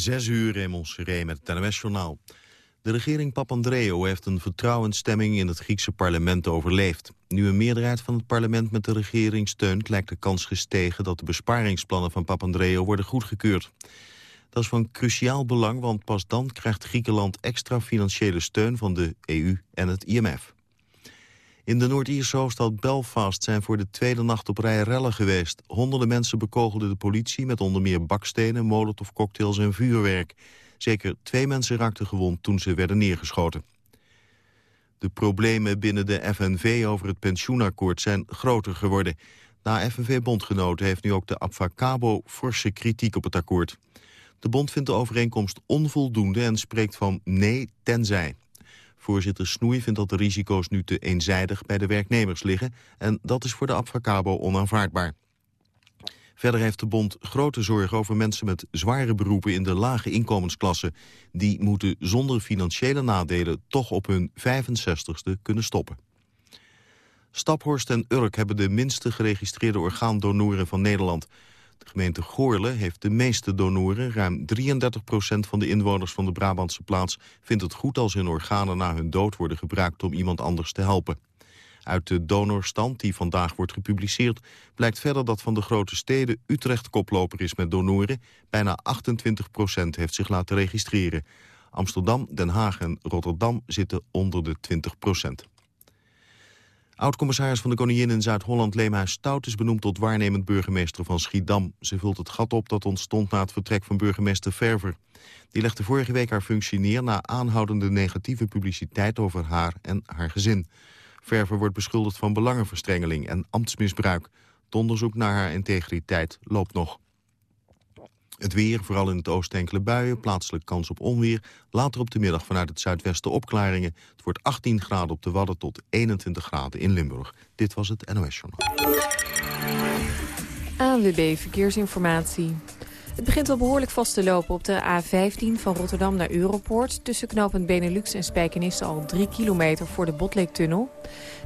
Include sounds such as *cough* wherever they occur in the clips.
Zes uur in Seré met het NOS-journaal. De regering Papandreou heeft een vertrouwensstemming in het Griekse parlement overleefd. Nu een meerderheid van het parlement met de regering steunt... lijkt de kans gestegen dat de besparingsplannen van Papandreou worden goedgekeurd. Dat is van cruciaal belang, want pas dan krijgt Griekenland extra financiële steun van de EU en het IMF. In de Noord-Ierse hoofdstad Belfast zijn voor de tweede nacht op rij rellen geweest. Honderden mensen bekogelden de politie met onder meer bakstenen, molotovcocktails en vuurwerk. Zeker twee mensen raakten gewond toen ze werden neergeschoten. De problemen binnen de FNV over het pensioenakkoord zijn groter geworden. Na FNV-bondgenoten heeft nu ook de Abfacabo forse kritiek op het akkoord. De bond vindt de overeenkomst onvoldoende en spreekt van nee tenzij. Voorzitter Snoei vindt dat de risico's nu te eenzijdig bij de werknemers liggen... en dat is voor de Abfacabo onaanvaardbaar. Verder heeft de bond grote zorgen over mensen met zware beroepen in de lage inkomensklasse. Die moeten zonder financiële nadelen toch op hun 65ste kunnen stoppen. Staphorst en Urk hebben de minste geregistreerde orgaandonoren van Nederland. De gemeente Goorle heeft de meeste donoren. Ruim 33% van de inwoners van de Brabantse plaats vindt het goed als hun organen na hun dood worden gebruikt om iemand anders te helpen. Uit de donorstand die vandaag wordt gepubliceerd... blijkt verder dat van de grote steden Utrecht koploper is met donoren. Bijna 28% heeft zich laten registreren. Amsterdam, Den Haag en Rotterdam zitten onder de 20 Oud-commissaris van de Koningin in Zuid-Holland, Leemhuis Stout... is benoemd tot waarnemend burgemeester van Schiedam. Ze vult het gat op dat ontstond na het vertrek van burgemeester Verver. Die legde vorige week haar functie neer... na aanhoudende negatieve publiciteit over haar en haar gezin. Verver wordt beschuldigd van belangenverstrengeling en ambtsmisbruik. Het onderzoek naar haar integriteit loopt nog. Het weer, vooral in het oosten enkele buien, plaatselijk kans op onweer. Later op de middag vanuit het zuidwesten opklaringen. Het wordt 18 graden op de Wadden tot 21 graden in Limburg. Dit was het NOS Journaal. ANWB Verkeersinformatie. Het begint al behoorlijk vast te lopen op de A15 van Rotterdam naar Europoort. Tussen knooppunt Benelux en Spijkenisse al 3 kilometer voor de Botleektunnel.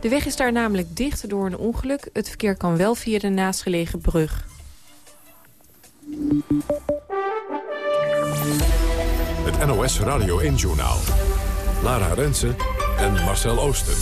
De weg is daar namelijk dicht door een ongeluk. Het verkeer kan wel via de naastgelegen brug. Het NOS Radio 1-journaal. Lara Rensen en Marcel Ooster.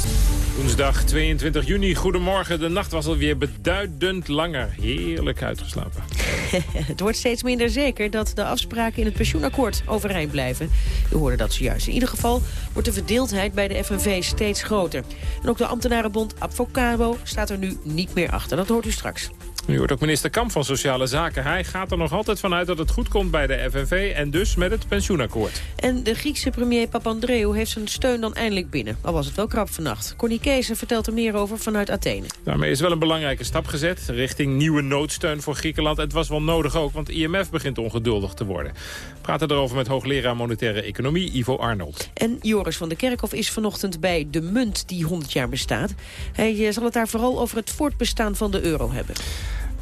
Woensdag 22 juni, goedemorgen. De nacht was alweer beduidend langer. Heerlijk uitgeslapen. *laughs* Het wordt steeds minder zeker dat de afspraken in het pensioenakkoord overeind blijven. U hoorde dat zojuist. In ieder geval wordt de verdeeldheid bij de FNV steeds groter. En ook de ambtenarenbond Advocabo staat er nu niet meer achter. Dat hoort u straks. Nu hoort ook minister Kamp van Sociale Zaken. Hij gaat er nog altijd vanuit dat het goed komt bij de FNV... en dus met het pensioenakkoord. En de Griekse premier Papandreou heeft zijn steun dan eindelijk binnen. Al was het wel krap vannacht. Connie Kees vertelt er meer over vanuit Athene. Daarmee is wel een belangrijke stap gezet richting nieuwe noodsteun voor Griekenland. Het was wel nodig ook, want IMF begint ongeduldig te worden. We praten erover met hoogleraar monetaire economie Ivo Arnold. En Joris van der Kerkhof is vanochtend bij de munt die 100 jaar bestaat. Hij eh, zal het daar vooral over het voortbestaan van de euro hebben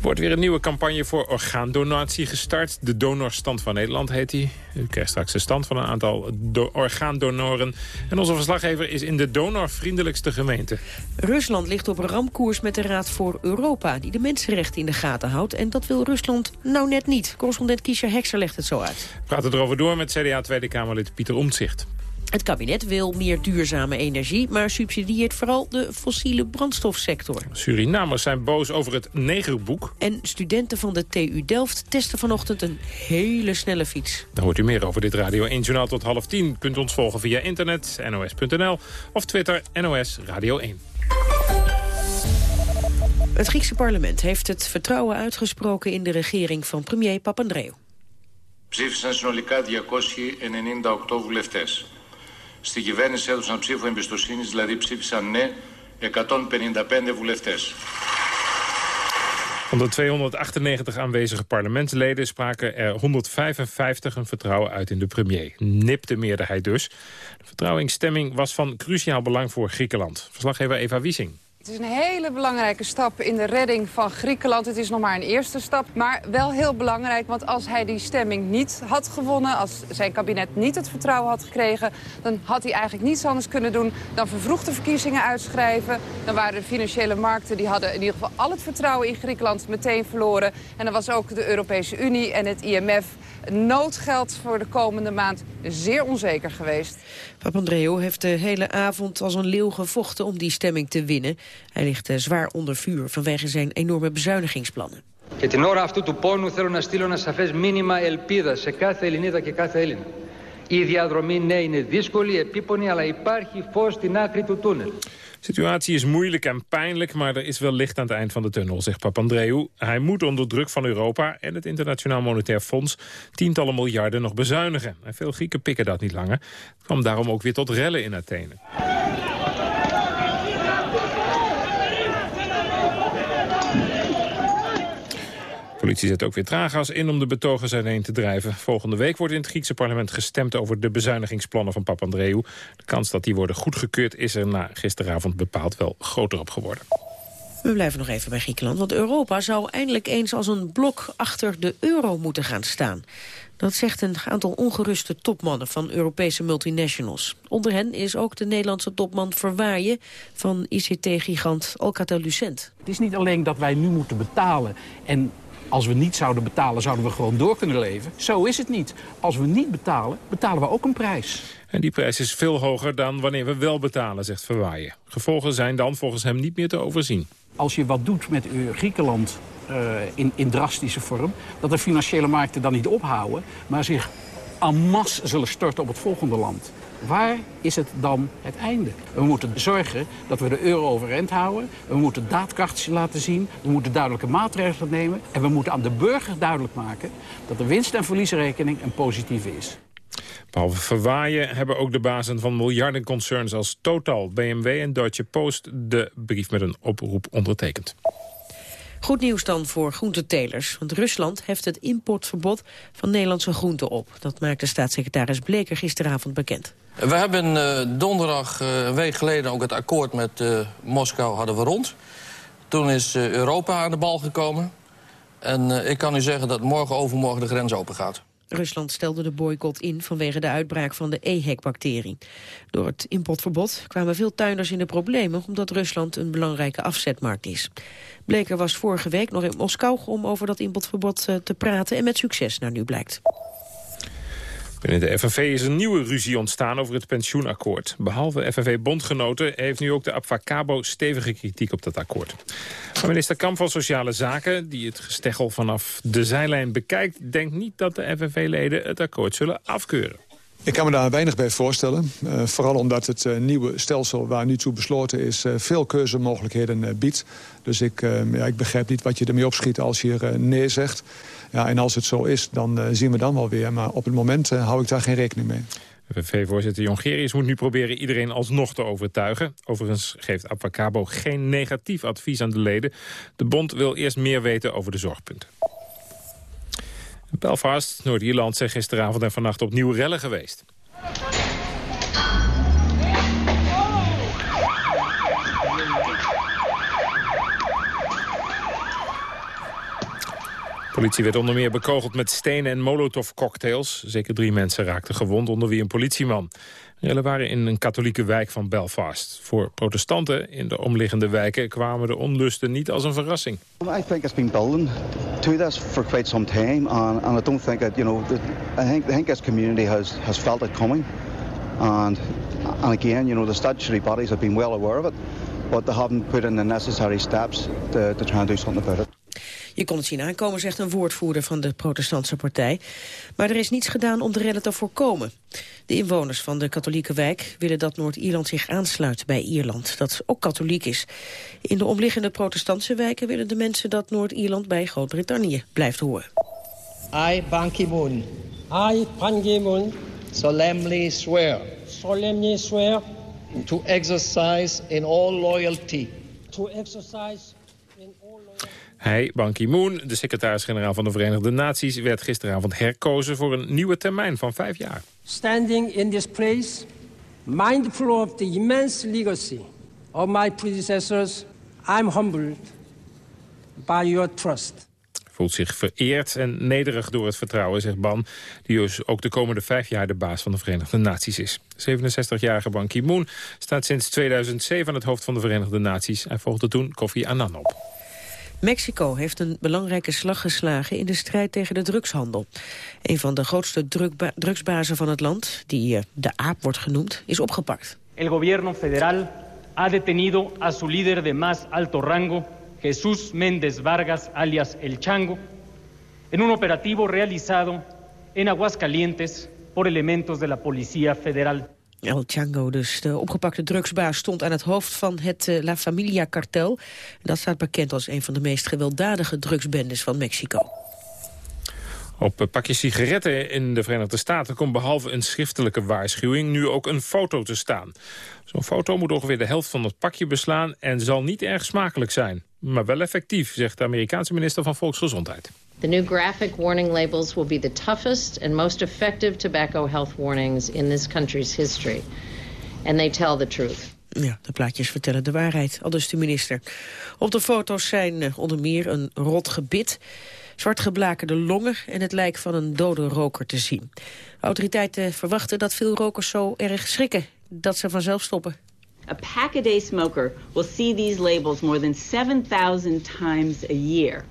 wordt weer een nieuwe campagne voor orgaandonatie gestart. De Donorstand van Nederland heet die. U krijgt straks de stand van een aantal orgaandonoren. En onze verslaggever is in de donorvriendelijkste gemeente. Rusland ligt op ramkoers met de Raad voor Europa... die de mensenrechten in de gaten houdt. En dat wil Rusland nou net niet. Correspondent Kiesja Hekser legt het zo uit. We praten erover door met CDA Tweede Kamerlid Pieter Omtzigt. Het kabinet wil meer duurzame energie, maar subsidieert vooral de fossiele brandstofsector. Surinamers zijn boos over het negerboek. En studenten van de TU Delft testen vanochtend een hele snelle fiets. Dan hoort u meer over dit Radio 1 Journaal tot half tien. Kunt ons volgen via internet, nos.nl of Twitter, NOS Radio 1. Het Griekse parlement heeft het vertrouwen uitgesproken in de regering van premier Papandreou. Ψήφισαν συνολικά 298 βουλευτές. Στην κυβέρνηση έδωσαν ψήφο εμπιστοσύνη, δηλαδή ψήφισαν ναι 155 βουλευτές. Van de 298 aanwezige parlementsleden spraken er 155 een vertrouwen uit in de premier. Nipte meerderheid dus. De vertrouwingsstemming was van cruciaal belang voor Griekenland. Verslaggever Eva Wiesing. Het is een hele belangrijke stap in de redding van Griekenland. Het is nog maar een eerste stap, maar wel heel belangrijk. Want als hij die stemming niet had gewonnen... als zijn kabinet niet het vertrouwen had gekregen... dan had hij eigenlijk niets anders kunnen doen dan vervroegde verkiezingen uitschrijven. Dan waren de financiële markten, die hadden in ieder geval al het vertrouwen in Griekenland meteen verloren. En dan was ook de Europese Unie en het IMF noodgeld voor de komende maand zeer onzeker geweest. Papandreou heeft de hele avond als een leeuw gevochten om die stemming te winnen. Hij ligt eh, zwaar onder vuur vanwege zijn enorme bezuinigingsplannen. Και την ώρα αυτού του πόνου θέλω να στείλω ένα σαφές μήνυμα ελπίδα σε κάθε Ελληνίδα και κάθε Έλληνα. Η διαδρομή ναι είναι δύσκολη, επίπονη, αλλά υπάρχει φως στην άκρη του τούνελ. Situatie is moeilijk en pijnlijk, maar er is wel licht aan het eind van de tunnel, zegt Papandreou. Hij moet onder druk van Europa en het Internationaal Monetair Fonds tientallen miljarden nog bezuinigen. En veel Grieken pikken dat niet langer. Het kwam daarom ook weer tot rellen in Athene. Politie zet ook weer traangas in om de betogers uiteen te drijven. Volgende week wordt in het Griekse parlement gestemd over de bezuinigingsplannen van Papandreou. De kans dat die worden goedgekeurd is er na gisteravond bepaald wel groter op geworden. We blijven nog even bij Griekenland, want Europa zou eindelijk eens als een blok achter de euro moeten gaan staan. Dat zegt een aantal ongeruste topmannen van Europese multinationals. Onder hen is ook de Nederlandse topman Verwaaien van ICT-gigant Alcatel-Lucent. Het is niet alleen dat wij nu moeten betalen en als we niet zouden betalen, zouden we gewoon door kunnen leven. Zo is het niet. Als we niet betalen, betalen we ook een prijs. En die prijs is veel hoger dan wanneer we wel betalen, zegt Verwaaien. Gevolgen zijn dan volgens hem niet meer te overzien. Als je wat doet met Griekenland uh, in, in drastische vorm... dat de financiële markten dan niet ophouden... maar zich en masse zullen storten op het volgende land. Waar is het dan het einde? We moeten zorgen dat we de euro overeind houden. We moeten daadkracht laten zien. We moeten duidelijke maatregelen nemen. En we moeten aan de burger duidelijk maken dat de winst- en verliesrekening een positieve is. Behalve verwaaien hebben ook de bazen van miljardenconcerns als Total, BMW en Deutsche Post de brief met een oproep ondertekend. Goed nieuws dan voor groentetelers, want Rusland heft het importverbod van Nederlandse groenten op. Dat maakte staatssecretaris Bleker gisteravond bekend. We hebben uh, donderdag, uh, een week geleden, ook het akkoord met uh, Moskou hadden we rond. Toen is Europa aan de bal gekomen. En ik kan u zeggen dat morgen overmorgen de grens open gaat. Rusland stelde de boycott in vanwege de uitbraak van de EHEC-bacterie. Door het importverbod kwamen veel tuinders in de problemen... omdat Rusland een belangrijke afzetmarkt is. Bleker was vorige week nog in Moskou om over dat importverbod te praten... en met succes naar nu blijkt. Binnen de FNV is een nieuwe ruzie ontstaan over het pensioenakkoord. Behalve FNV-bondgenoten heeft nu ook de Abfacabo stevige kritiek op dat akkoord. Minister Kamp van Sociale Zaken, die het gesteggel vanaf de zijlijn bekijkt... denkt niet dat de FNV-leden het akkoord zullen afkeuren. Ik kan me daar weinig bij voorstellen. Uh, vooral omdat het uh, nieuwe stelsel waar nu toe besloten is... Uh, veel keuzemogelijkheden biedt. Dus ik, ja, ik begrijp niet wat je ermee opschiet als je hier nee zegt. Ja, en als het zo is, dan zien we dan wel weer. Maar op het moment hou ik daar geen rekening mee. FNV-voorzitter Jongerius moet nu proberen iedereen alsnog te overtuigen. Overigens geeft Abfacabo geen negatief advies aan de leden. De bond wil eerst meer weten over de zorgpunten. Belfast, Noord-Ierland, zijn gisteravond en vannacht opnieuw rellen geweest. Politie werd onder meer bekogeld met stenen en molotovcocktails. Zeker drie mensen raakten gewond, onder wie een politieman. Rellen waren in een katholieke wijk van Belfast. Voor protestanten in de omliggende wijken kwamen de onlusten niet als een verrassing. I think it's been building to this for quite some time, and, and I don't think that you know, I think I think this community has has felt it coming, and and again, you know, the statutory bodies have been well aware of it, but they haven't put in the necessary steps to, to try and do something about it. Je kon het zien aankomen, zegt een woordvoerder van de protestantse partij. Maar er is niets gedaan om de rellen te voorkomen. De inwoners van de katholieke wijk willen dat Noord-Ierland zich aansluit bij Ierland, dat ook katholiek is. In de omliggende protestantse wijken willen de mensen dat Noord-Ierland bij Groot-Brittannië blijft horen. I, Ban Ki-moon. I, Ban Ki-moon. Solemnly swear. Solemnly swear. To exercise in all loyalty. To exercise in all loyalty. Hij, Ban Ki-moon, de secretaris-generaal van de Verenigde Naties... werd gisteravond herkozen voor een nieuwe termijn van vijf jaar. Standing in this place, mindful of the immense legacy of my predecessors... I'm humbled by your trust. Voelt zich vereerd en nederig door het vertrouwen, zegt Ban... die dus ook de komende vijf jaar de baas van de Verenigde Naties is. 67-jarige Ban Ki-moon staat sinds 2007 aan het hoofd van de Verenigde Naties. Hij volgde toen Kofi Annan op. Mexico heeft een belangrijke slag geslagen in de strijd tegen de drugshandel. Een van de grootste drugsbazen van het land, die uh, de aap wordt genoemd, is opgepakt. El gobierno federal ha detenido a su líder de más alto rango, Jesús Méndez Vargas, alias El Chango, en un operativo realizado en Aguascalientes por elementos de la Policía Federal. El Chango, dus de opgepakte drugsbaas, stond aan het hoofd van het uh, La Familia-kartel. Dat staat bekend als een van de meest gewelddadige drugsbendes van Mexico. Op pakjes sigaretten in de Verenigde Staten komt behalve een schriftelijke waarschuwing nu ook een foto te staan. Zo'n foto moet ongeveer de helft van het pakje beslaan en zal niet erg smakelijk zijn. Maar wel effectief, zegt de Amerikaanse minister van Volksgezondheid. The new graphic warning labels will be the toughest and most effective tobacco health warnings in this country's history. And they tell the truth. Ja, de plaatjes vertellen de waarheid, aldus de minister. Op de foto's zijn uh, onder meer een rot gebit, zwart geblakerde longen... en het lijk van een dode roker te zien. Autoriteiten verwachten dat veel rokers zo erg schrikken... dat ze vanzelf stoppen. A pack-a-day smoker will see these labels more than 7,000 times a year.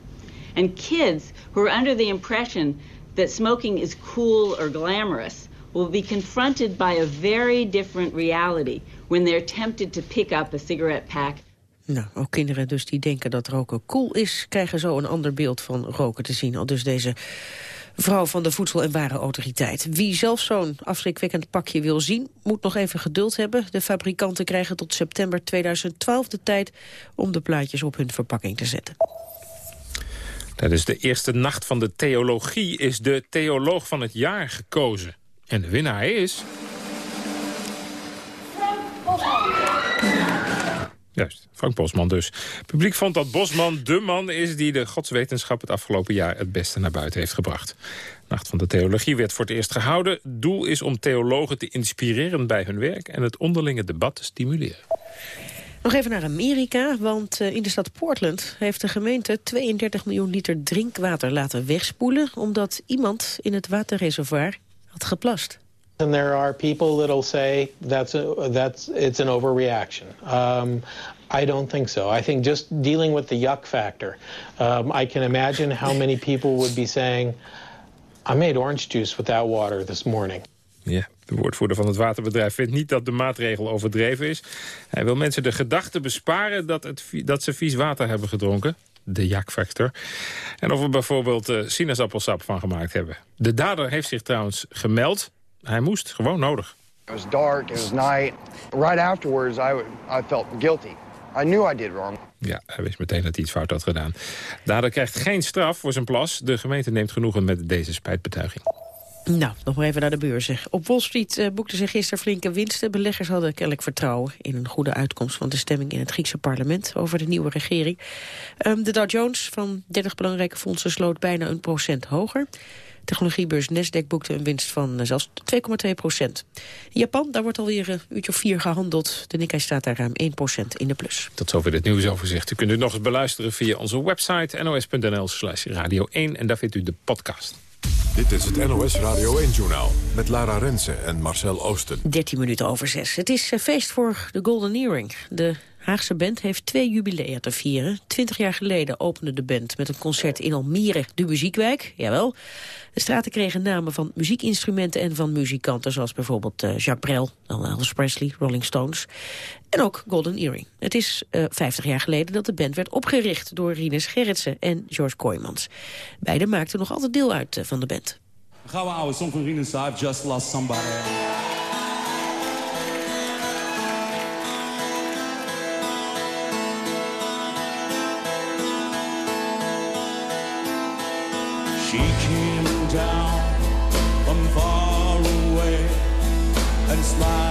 And kids who are under the impression that smoking is cool or glamorous will be confronted by a very different reality when they're tempted to pick up a cigarette pack. Nou, ook kinderen dus die denken dat roken cool is... krijgen zo een ander beeld van roken te zien. Al dus deze vrouw van de Voedsel- en Warenautoriteit. Wie zelf zo'n afschrikwekkend pakje wil zien, moet nog even geduld hebben. De fabrikanten krijgen tot september 2012 de tijd om de plaatjes op hun verpakking te zetten. Tijdens de eerste nacht van de theologie is de theoloog van het jaar gekozen. En de winnaar is... Juist, Frank Bosman dus. Het publiek vond dat Bosman de man is die de godswetenschap het afgelopen jaar het beste naar buiten heeft gebracht. Nacht van de Theologie werd voor het eerst gehouden. Doel is om theologen te inspireren bij hun werk en het onderlinge debat te stimuleren. Nog even naar Amerika, want uh, in de stad Portland heeft de gemeente 32 miljoen liter drinkwater laten wegspoelen, omdat iemand in het waterreservoir had geplast. And there are people that'll say that's a, that's it's an overreaction. Um, I don't think so. I think just dealing with the yuck factor. Um, I can imagine how many people would be saying, "I made orange juice without water this morning." Ja, de woordvoerder van het waterbedrijf vindt niet dat de maatregel overdreven is. Hij wil mensen de gedachte besparen dat, het, dat ze vies water hebben gedronken. De jakfactor. En of we bijvoorbeeld uh, sinaasappelsap van gemaakt hebben. De dader heeft zich trouwens gemeld. Hij moest, gewoon nodig. It was dark, it was night. Right afterwards I, I felt guilty. I knew I did wrong. Ja, hij wist meteen dat hij iets fout had gedaan. Dader krijgt geen straf voor zijn plas. De gemeente neemt genoegen met deze spijtbetuiging. Nou, nog maar even naar de beurzen. Op Wall Street uh, boekten zich gisteren flinke winsten. Beleggers hadden kennelijk vertrouwen in een goede uitkomst van de stemming in het Griekse parlement over de nieuwe regering. Um, de Dow Jones van 30 belangrijke fondsen sloot bijna een procent hoger. Technologiebeurs Nasdaq boekte een winst van uh, zelfs 2,2 procent. Japan, daar wordt alweer een uurtje of vier gehandeld. De Nikkei staat daar ruim 1 procent in de plus. Tot zover dit nieuwsoverzicht. U kunt het nog eens beluisteren via onze website nos.nl slash radio 1. En daar vindt u de podcast. Dit is het NOS Radio 1-journaal met Lara Rensen en Marcel Oosten. 13 minuten over 6. Het is feest voor de Golden Earring. De Haagse band heeft twee jubilea te vieren. Twintig jaar geleden opende de band met een concert in Almere, de Muziekwijk. Jawel. De straten kregen namen van muziekinstrumenten en van muzikanten... zoals bijvoorbeeld uh, Jacques Brel, Elvis Presley, Rolling Stones. En ook Golden Earring. Het is uh, 50 jaar geleden dat de band werd opgericht... door Rinus Gerritsen en George Kooijmans. Beiden maakten nog altijd deel uit uh, van de band. Een gouden oude song van Rinus, I've just lost somebody. And smiled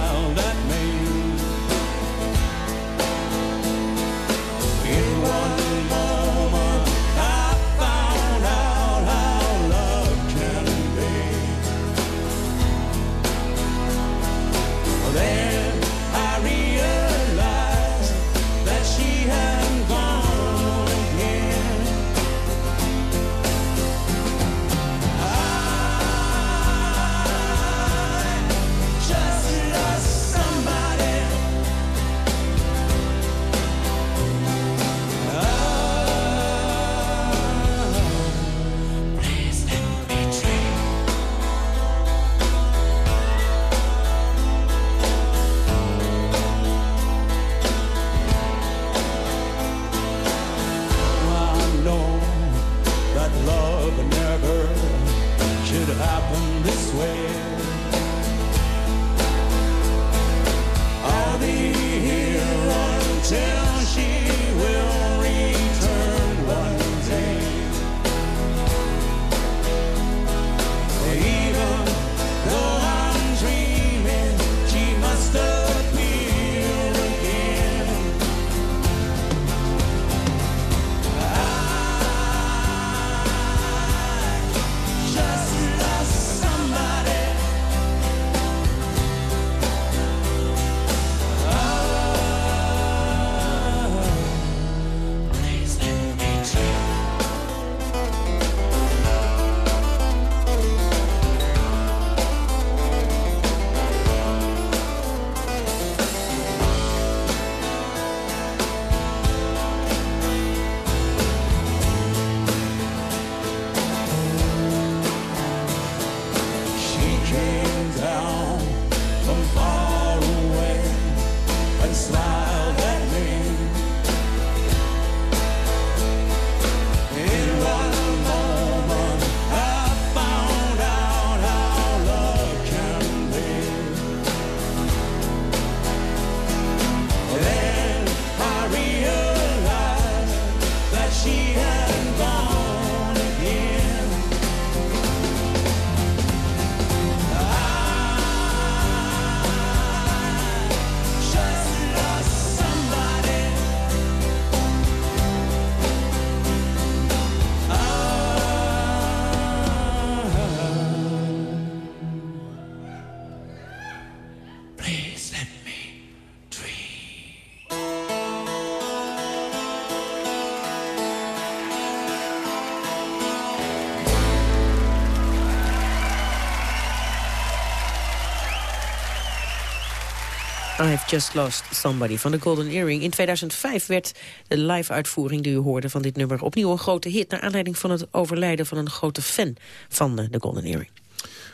I've Just Lost Somebody van de Golden Earring. In 2005 werd de live-uitvoering die u hoorde van dit nummer... opnieuw een grote hit... naar aanleiding van het overlijden van een grote fan van de Golden Earring.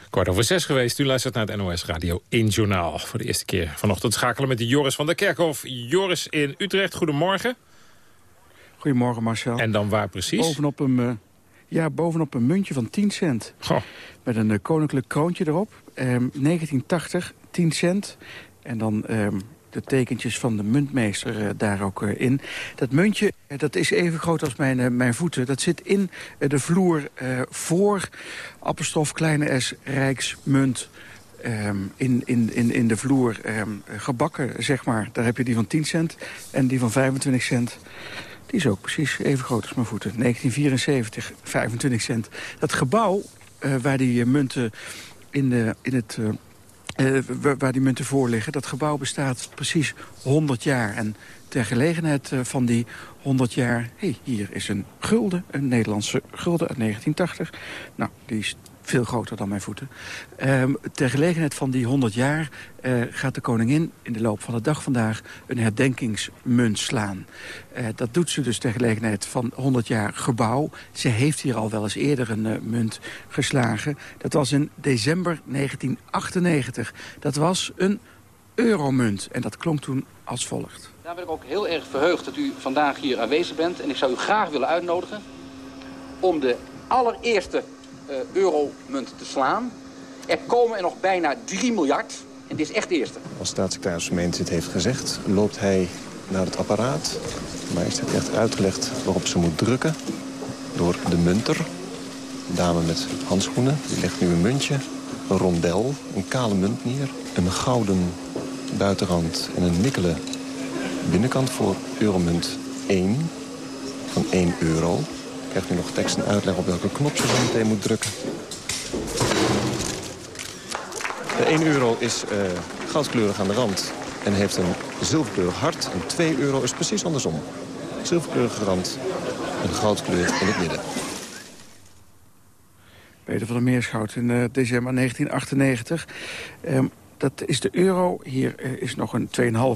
Kwart over zes geweest. U luistert naar het NOS Radio in Journaal. Voor de eerste keer vanochtend schakelen met Joris van der Kerkhof. Joris in Utrecht, goedemorgen. Goedemorgen Marcel. En dan waar precies? Bovenop een, eh, ja, bovenop een muntje van 10 cent. Met een eh, koninklijk kroontje erop. Ehm, 1980, 10 cent. En dan ehm, de tekentjes van de muntmeester eh, daar ook eh, in. Dat muntje, eh, dat is even groot als mijn, mijn voeten. Dat zit in de vloer voor apostrof kleine s, rijksmunt. ehm, in, in, in, in de vloer ehm, gebakken, zeg maar. Daar heb je die van 10 cent en die van 25 cent. Die is ook precies even groot als mijn voeten. 1974, 25 cent. Dat gebouw waar die munten in, de, in het... eh, wa- waar die munten voor liggen. Dat gebouw bestaat precies 100 jaar. En ter gelegenheid eh, van die 100 jaar... hey, hier is een gulden, een Nederlandse gulden uit 1980. Nou, die is veel groter dan mijn voeten. Ehm, ter gelegenheid van die 100 jaar eh, gaat de koningin in de loop van de dag vandaag een herdenkingsmunt slaan. Eh, dat doet ze dus ter gelegenheid van 100 jaar gebouw. Ze heeft hier al wel eens eerder een eh, munt geslagen. Dat was in december 1998. Dat was een euromunt en dat klonk toen als volgt. Daar ben ik ook heel erg verheugd dat u vandaag hier aanwezig bent. En ik zou u graag willen uitnodigen om de allereerste euromunt te slaan. Er komen er nog bijna 3 miljard. En dit is echt de eerste. Als staatssecretaris Gemeente dit heeft gezegd, loopt hij naar het apparaat. Maar is het echt uitgelegd waarop ze moet drukken door de munter. Een dame met handschoenen, die legt nu een muntje, een rondel, een kale munt neer. Een gouden buitenrand en een nikkelen binnenkant voor euromunt 1 van 1 euro. Krijgt nu nog tekst en uitleg op welke knop ze zo meteen moet drukken. De 1 euro is eh, goudkleurig aan de rand en heeft een zilverkleurig hart. En 2 euro is precies andersom. Zilverkleurige rand, een goudkleur in het midden. Peter van der Meerschout in eh, december 1998. Ehm, dat is de euro. Hier eh, is nog een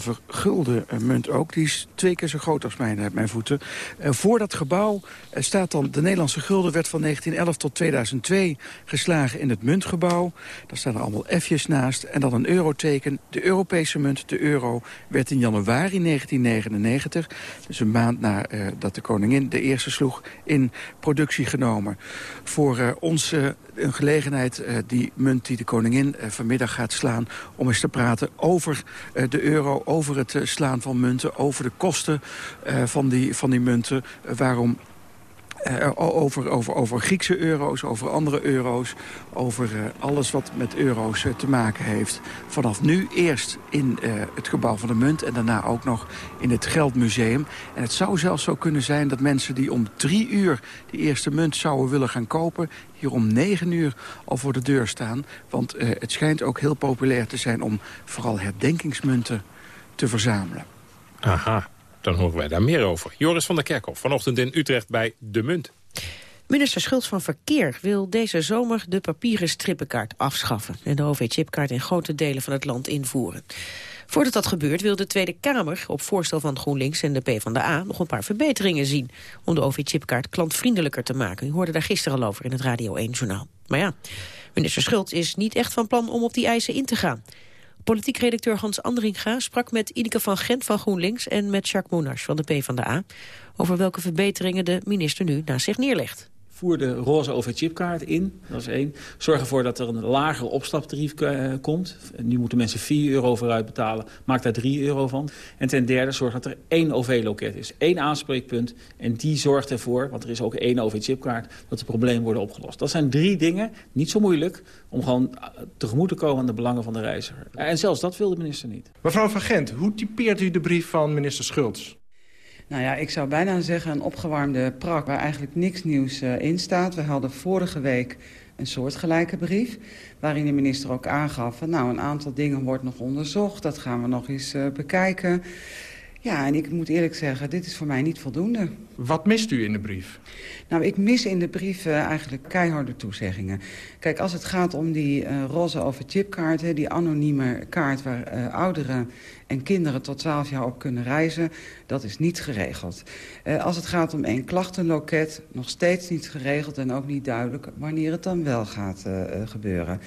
2,5 gulden eh, munt ook. Die is twee keer zo groot als mijn, eh, mijn voeten. Voor dat gebouw staat dan... de Nederlandse gulden werd van 1911 tot 2002 geslagen in het muntgebouw. Daar staan er allemaal F'jes naast. En dan een euroteken. De Europese munt, de euro, werd in januari 1999... dus een maand nadat de koningin de eerste sloeg... in productie genomen. Voor eh, een gelegenheid, eh, die munt die de koningin eh, vanmiddag gaat slaan... om eens te praten over eh, de euro, over het slaan van munten... over de kosten van, die, van die munten, waarom... eh, over, over, over Griekse euro's, over andere euro's, over eh, alles wat met euro's eh, te maken heeft. Vanaf nu eerst in het gebouw van de munt en daarna ook nog in het Geldmuseum. En het zou zelfs zo kunnen zijn dat mensen die om drie uur die eerste munt zouden willen gaan kopen... hier om negen uur al voor de deur staan. Want het schijnt ook heel populair te zijn om vooral herdenkingsmunten te verzamelen. Aha, dan horen wij daar meer over. Joris van der Kerkhof, vanochtend in Utrecht bij De Munt. Minister Schultz van Verkeer wil deze zomer de papieren strippenkaart afschaffen... en de OV-chipkaart in grote delen van het land invoeren. Voordat dat gebeurt wil de Tweede Kamer op voorstel van GroenLinks en de PvdA nog een paar verbeteringen zien om de OV-chipkaart klantvriendelijker te maken. U hoorde daar gisteren al over in het Radio 1-journaal. Maar ja, minister Schultz is niet echt van plan om op die eisen in te gaan. Politiek redacteur Hans Andringa sprak met Ineke van Gent van GroenLinks en met Jacques Moenaars van de PvdA over welke verbeteringen de minister nu naast zich neerlegt. Voer de roze OV-chipkaart in, dat is één. Zorg ervoor dat er een lager opstaptarief eh, komt. Nu moeten mensen 4 euro vooruit betalen. Maak daar 3 euro van. En ten derde, zorg dat er één OV-loket is. Één aanspreekpunt. En die zorgt ervoor, want er is ook één OV-chipkaart... dat de problemen worden opgelost. Dat zijn drie dingen, niet zo moeilijk... om gewoon eh, tegemoet te komen aan de belangen van de reiziger. En zelfs dat wil de minister niet. Mevrouw van Gent, hoe typeert u de brief van minister Schultz? Nou ja, ik zou bijna zeggen een opgewarmde prak waar eigenlijk niks nieuws uh, in staat. We hadden vorige week een soortgelijke brief waarin de minister ook aangaf... van nou, een aantal dingen wordt nog onderzocht, dat gaan we nog eens uh, bekijken. Ja, en ik moet eerlijk zeggen, dit is voor mij niet voldoende. Wat mist u in de brief? Nou, ik mis in de brief uh, eigenlijk keiharde toezeggingen. Kijk, als het gaat om die uh, roze overchipkaart, die anonieme kaart... waar uh, ouderen en kinderen tot 12 jaar op kunnen reizen, dat is niet geregeld. Uh, als het gaat om één klachtenloket, nog steeds niet geregeld... en ook niet duidelijk wanneer het dan wel gaat gebeuren.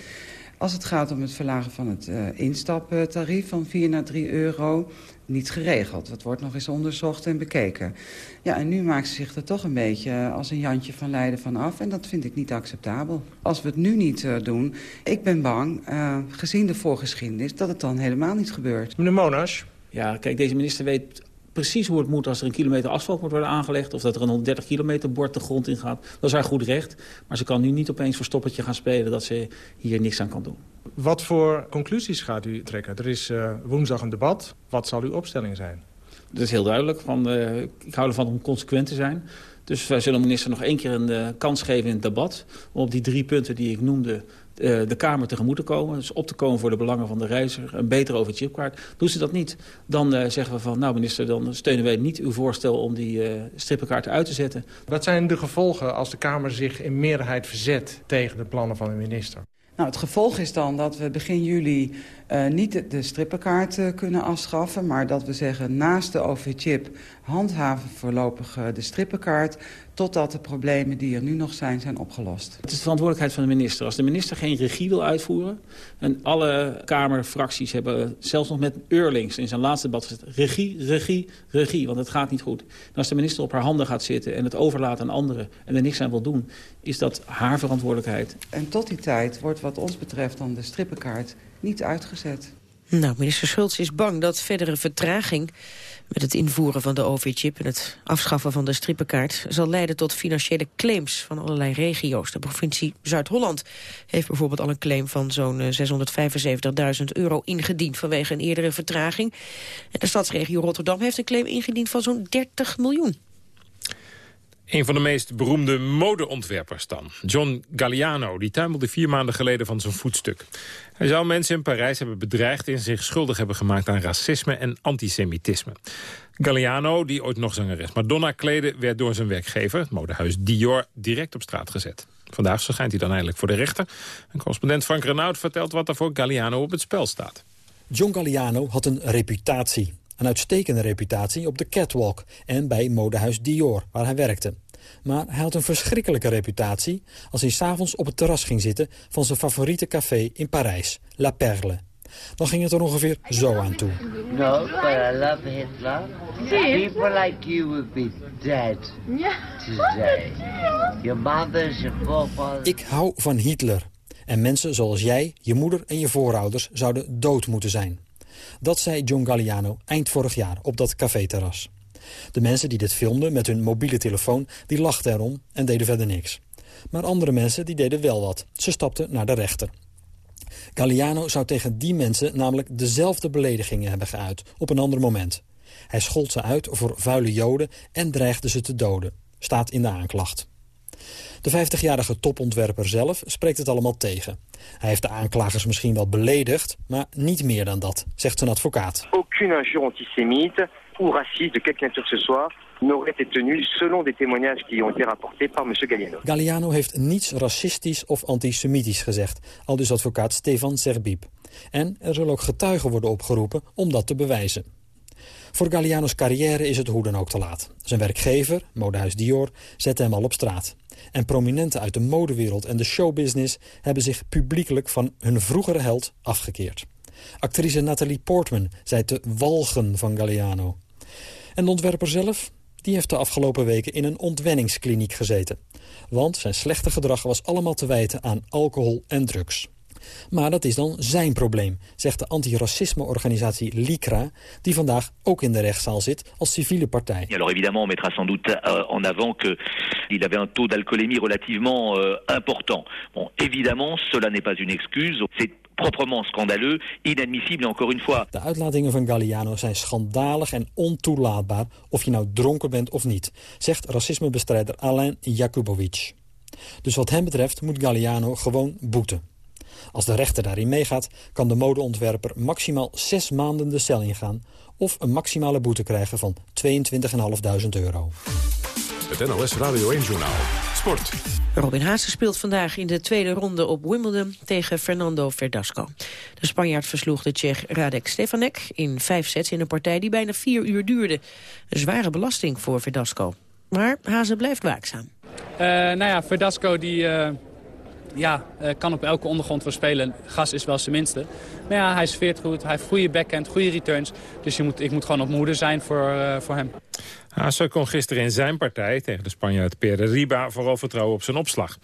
Als het gaat om het verlagen van het uh, instaptarief van 4 naar 3 euro niet geregeld. Dat wordt nog eens onderzocht en bekeken. Ja, en nu maakt ze zich er toch een beetje als een Jantje van Leiden van af. En dat vind ik niet acceptabel. Als we het nu niet uh, doen, ik ben bang, uh, gezien de voorgeschiedenis... dat het dan helemaal niet gebeurt. Meneer Monas? Ja, kijk, deze minister weet precies hoe het moet als er een kilometer asfalt moet worden aangelegd... of dat er een 130 kilometer bord de grond in gaat. Dat is haar goed recht. Maar ze kan nu niet opeens verstoppertje gaan spelen... dat ze hier niks aan kan doen. Wat voor conclusies gaat u trekken? Er is uh, woensdag een debat. Wat zal uw opstelling zijn? Dat is heel duidelijk. Van, uh, ik hou ervan om consequent te zijn. Dus wij zullen de minister nog één keer een uh, kans geven in het debat... om op die drie punten die ik noemde uh, de Kamer tegemoet te komen. Dus op te komen voor de belangen van de reiziger. Een beter over chipkaart. Doen ze dat niet, dan uh, zeggen we van... nou minister, dan steunen wij niet uw voorstel om die strippenkaart uit te zetten. Wat zijn de gevolgen als de Kamer zich in meerderheid verzet... tegen de plannen van de minister? Nou, het gevolg is dan dat we begin juli uh, niet de, strippenkaart uh, kunnen afschaffen... maar dat we zeggen naast de OV-chip handhaven voorlopig uh, de strippenkaart... totdat de problemen die er nu nog zijn, zijn opgelost. Het is de verantwoordelijkheid van de minister. Als de minister geen regie wil uitvoeren... en alle Kamerfracties hebben zelfs nog met Eurlings in zijn laatste debat gezegd... regie, regie, regie, want het gaat niet goed. En als de minister op haar handen gaat zitten en het overlaat aan anderen... en er niks aan wil doen, is dat haar verantwoordelijkheid. En tot die tijd wordt wat ons betreft dan de strippenkaart niet uitgezet. Nou, minister Schultz is bang dat verdere vertraging met het invoeren van de OV-chip en het afschaffen van de strippenkaart zal leiden tot financiële claims van allerlei regio's. De provincie Zuid-Holland heeft bijvoorbeeld al een claim van zo'n 675.000 euro ingediend vanwege een eerdere vertraging. En de stadsregio Rotterdam heeft een claim ingediend van zo'n 30 miljoen. Een van de meest beroemde modeontwerpers dan. John Galliano, die tuimelde vier maanden geleden van zijn voetstuk. Hij zou mensen in Parijs hebben bedreigd... en zich schuldig hebben gemaakt aan racisme en antisemitisme. Galliano, die ooit nog zangeres Madonna kleden... werd door zijn werkgever, het modehuis Dior, direct op straat gezet. Vandaag verschijnt hij dan eindelijk voor de rechter. En correspondent Frank Renaud vertelt wat er voor Galliano op het spel staat. John Galliano had een reputatie. Een uitstekende reputatie op de catwalk en bij modehuis Dior, waar hij werkte. Maar hij had een verschrikkelijke reputatie als hij s'avonds op het terras ging zitten van zijn favoriete café in Parijs, La Perle. Dan ging het er ongeveer zo aan toe. No, but I love Hitler. People like you would be dead today. Your mothers, your forefathers. Ik hou van Hitler. En mensen zoals jij, je moeder en je voorouders zouden dood moeten zijn. Dat zei John Galliano eind vorig jaar op dat caféterras. De mensen die dit filmden met hun mobiele telefoon, die lachten erom en deden verder niks. Maar andere mensen die deden wel wat. Ze stapten naar de rechter. Galliano zou tegen die mensen namelijk dezelfde beledigingen hebben geuit, op een ander moment. Hij schold ze uit voor vuile joden en dreigde ze te doden. Staat in de aanklacht. De 50-jarige topontwerper zelf spreekt het allemaal tegen. Hij heeft de aanklagers misschien wel beledigd, maar niet meer dan dat, zegt zijn advocaat. Aucune injure antisémite ou raciste de quelque nature que ce soit n'aurait été tenue selon des témoignages qui ont été rapportés par M. Galliano. Galliano heeft niets racistisch of antisemitisch gezegd, al dus advocaat Stefan Zerbib. En er zullen ook getuigen worden opgeroepen om dat te bewijzen. Voor Galliano's carrière is het hoe dan ook te laat. Zijn werkgever, modehuis Dior, zette hem al op straat. En prominenten uit de modewereld en de showbusiness... hebben zich publiekelijk van hun vroegere held afgekeerd. Actrice Natalie Portman zei te walgen van Galliano. En de ontwerper zelf? Die heeft de afgelopen weken in een ontwenningskliniek gezeten. Want zijn slechte gedrag was allemaal te wijten aan alcohol en drugs. Maar dat is dan zijn probleem, zegt de antiracisme-organisatie LICRA... die vandaag ook in de rechtszaal zit als civiele partij. Alors évidemment, on mettra sans doute euh, en avant qu'il avait un taux d'alcoolémie relativement euh, important. Bon, évidemment, cela n'est pas une excuse. C'est proprement scandaleux, inadmissible encore une fois... De uitlatingen van Galliano zijn schandalig en ontoelaatbaar... of je nou dronken bent of niet, zegt racismebestrijder Alain Jakubovic. Dus wat hem betreft moet Galliano gewoon boeten. Als de rechter daarin meegaat, kan de modeontwerper maximaal zes maanden de cel ingaan... of een maximale boete krijgen van 22.500 euro. Het NOS Radio 1-journaal. Sport. Robin Haase speelt vandaag in de tweede ronde op Wimbledon tegen Fernando Verdasco. De Spanjaard versloeg de Tsjech Radek Stefanek in vijf sets in een partij die bijna vier uur duurde. Een zware belasting voor Verdasco. Maar Haase blijft waakzaam. Uh, nou ja, Verdasco die... Uh ja, uh, kan op elke ondergrond wel spelen. Gas is wel zijn minste. Maar ja, hij sfeert goed, hij heeft goede backhand, goede returns. Dus je moet, ik moet gewoon op moeder zijn voor, uh, voor hem. Haase kon gisteren in zijn partij tegen de Spanjaard Riba vooral vertrouwen op zijn opslag.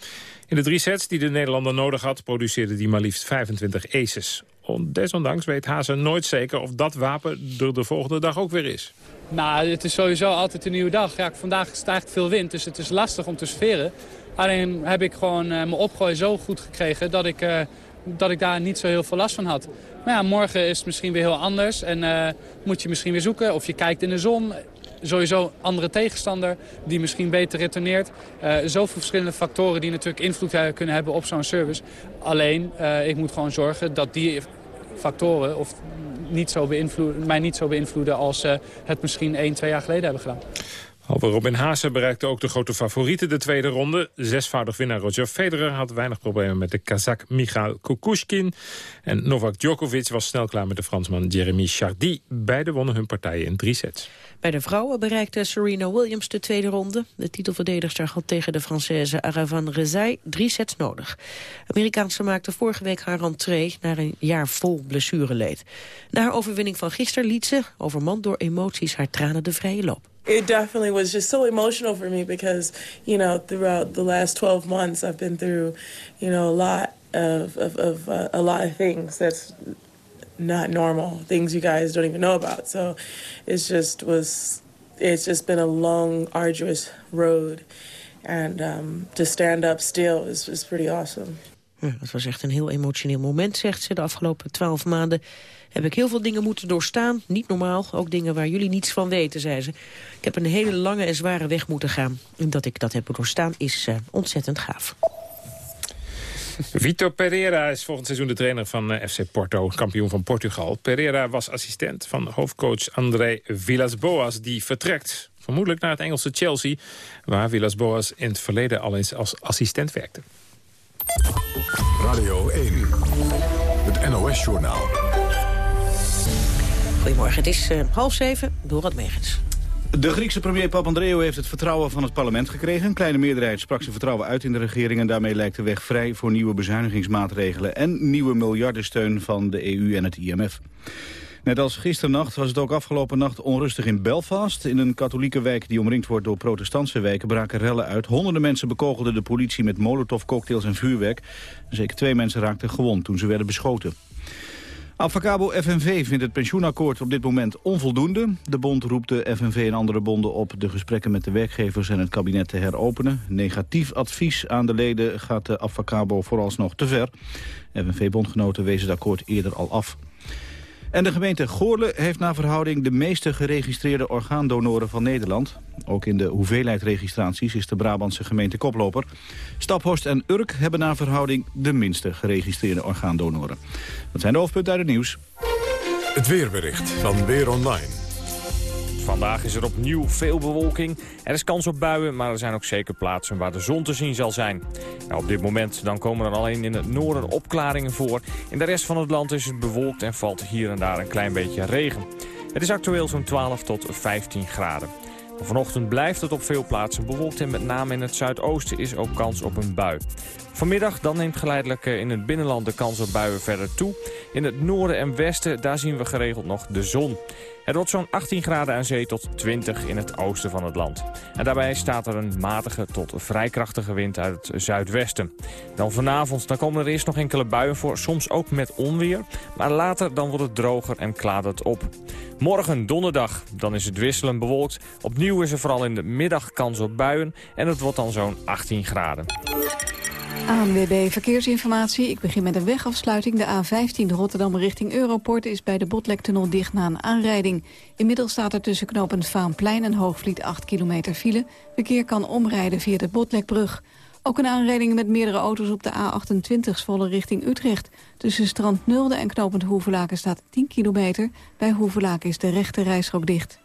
In de drie sets die de Nederlander nodig had, produceerde hij maar liefst 25 aces. Desondanks weet Haase nooit zeker of dat wapen er de volgende dag ook weer is. Nou, het is sowieso altijd een nieuwe dag. Ja, vandaag eigenlijk veel wind, dus het is lastig om te sferen. Alleen heb ik gewoon uh, mijn opgooi zo goed gekregen dat ik, uh, dat ik daar niet zo heel veel last van had. Maar ja, morgen is het misschien weer heel anders en uh, moet je misschien weer zoeken. Of je kijkt in de zon, sowieso andere tegenstander die misschien beter retourneert. zoveel verschillende factoren die natuurlijk invloed kunnen hebben op zo'n service. Alleen, ik moet gewoon zorgen dat die factoren of niet zo mij niet zo beïnvloeden als het misschien 1, 2 jaar geleden hebben gedaan. Halve Robin Haase bereikte ook de grote favorieten de tweede ronde. Zesvoudig winnaar Roger Federer had weinig problemen met de Kazak Michail Kukushkin. En Novak Djokovic was snel klaar met de Fransman Jeremy Chardy. Beiden wonnen hun partijen in drie sets. Bij de vrouwen bereikte Serena Williams de tweede ronde. De titelverdedigster had tegen de Française Aravan Rezai drie sets nodig. Amerikaanse maakte vorige week haar rentree naar een jaar vol blessureleed. Na haar overwinning van gisteren liet ze, overmand door emoties, haar tranen de vrije loop. It definitely was just so emotional for me because, you know, throughout the last 12 months I've been through, you know, a lot of, of, of uh, a lot of things that's not normal, things you guys don't even know about. So it's just was, it's just been a long, arduous road. And um, to stand up still is, is pretty awesome. Ja, was echt een heel emotioneel moment, zegt ze. De afgelopen twaalf maanden heb ik heel veel dingen moeten doorstaan. Niet normaal, ook dingen waar jullie niets van weten, zei ze. Ik heb een hele lange en zware weg moeten gaan. En dat ik dat heb doorstaan is uh, ontzettend gaaf. *laughs* Vitor Pereira is volgend seizoen de trainer van eh, FC Porto, kampioen van Portugal. Pereira was assistent van hoofdcoach André Villas-Boas, die vertrekt. Vermoedelijk naar het Engelse Chelsea, waar Villas-Boas in het verleden al eens als assistent werkte. Radio 1, het NOS-journaal. Goedemorgen, het is uh, half zeven, door wat Megens. De Griekse premier Papandreou heeft het vertrouwen van het parlement gekregen. Een kleine meerderheid sprak zijn vertrouwen uit in de regering... en daarmee lijkt de weg vrij voor nieuwe bezuinigingsmaatregelen... en nieuwe miljardensteun van de EU en het IMF. Net als gisternacht was het ook afgelopen nacht onrustig in Belfast. In een katholieke wijk die omringd wordt door protestantse wijken braken rellen uit. Honderden mensen bekogelden de politie met molotovcocktails en vuurwerk. Zeker twee mensen raakten gewond toen ze werden beschoten. Avacabo FNV vindt het pensioenakkoord op dit moment onvoldoende. De bond roept de FNV en andere bonden op de gesprekken met de werkgevers en het kabinet te heropenen. Negatief advies aan de leden gaat de Avacabo vooralsnog te ver. FNV-bondgenoten wezen het akkoord eerder al af. En de gemeente Goorle heeft naar verhouding de meeste geregistreerde orgaandonoren van Nederland. Ook in de hoeveelheid registraties is de Brabantse gemeente koploper. Staphorst en Urk hebben naar verhouding de minste geregistreerde orgaandonoren. Dat zijn de hoofdpunten uit het nieuws. Het weerbericht van Weer Online. Vandaag is er opnieuw veel bewolking. Er is kans op buien, maar er zijn ook zeker plaatsen waar de zon te zien zal zijn. Nou, op dit moment dan komen er alleen in het noorden opklaringen voor. In de rest van het land is het bewolkt en valt hier en daar een klein beetje regen. Het is actueel zo'n 12 tot 15 graden. Vanochtend blijft het op veel plaatsen bewolkt en met name in het zuidoosten is ook kans op een bui. Vanmiddag dan neemt geleidelijk eh, in het binnenland de kans op buien verder toe. In het noorden en westen daar zien we geregeld nog de zon. Het wordt zo'n 18 graden aan zee tot 20 in het oosten van het land. En daarbij staat er een matige tot vrij krachtige wind uit het zuidwesten. Dan vanavond dan komen er eerst nog enkele buien voor, soms ook met onweer. Maar later dan wordt het droger en klaart het op. Morgen donderdag, dan is het wisselend bewolkt. Opnieuw is er vooral in de middag kans op buien en het wordt dan zo'n 18 graden. ANWB Verkeersinformatie. Ik begin met een wegafsluiting. De A15 Rotterdam richting Europort is bij de Botlektunnel dicht na een aanrijding. Inmiddels staat er tussen knooppunt Vaanplein en Hoogvliet 8 kilometer file. Verkeer kan omrijden via de Botlekbrug. Ook een aanrijding met meerdere auto's op de A28 volle richting Utrecht. Tussen Strand Nulde en knooppunt Hoevelaken staat 10 kilometer. Bij Hoevelaken is de rechte rijstrook dicht.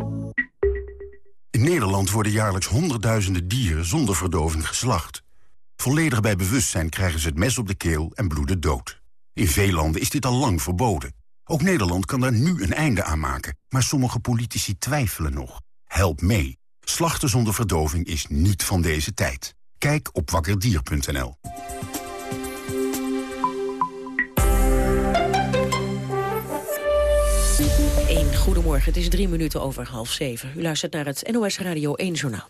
in Nederland worden jaarlijks honderdduizenden dieren zonder verdoving geslacht. Volledig bij bewustzijn krijgen ze het mes op de keel en bloeden dood. In veel landen is dit al lang verboden. Ook Nederland kan daar nu een einde aan maken, maar sommige politici twijfelen nog. Help mee. Slachten zonder verdoving is niet van deze tijd. Kijk op wakkerdier.nl. Goedemorgen, het is drie minuten over half zeven. U luistert naar het NOS Radio 1 Journaal.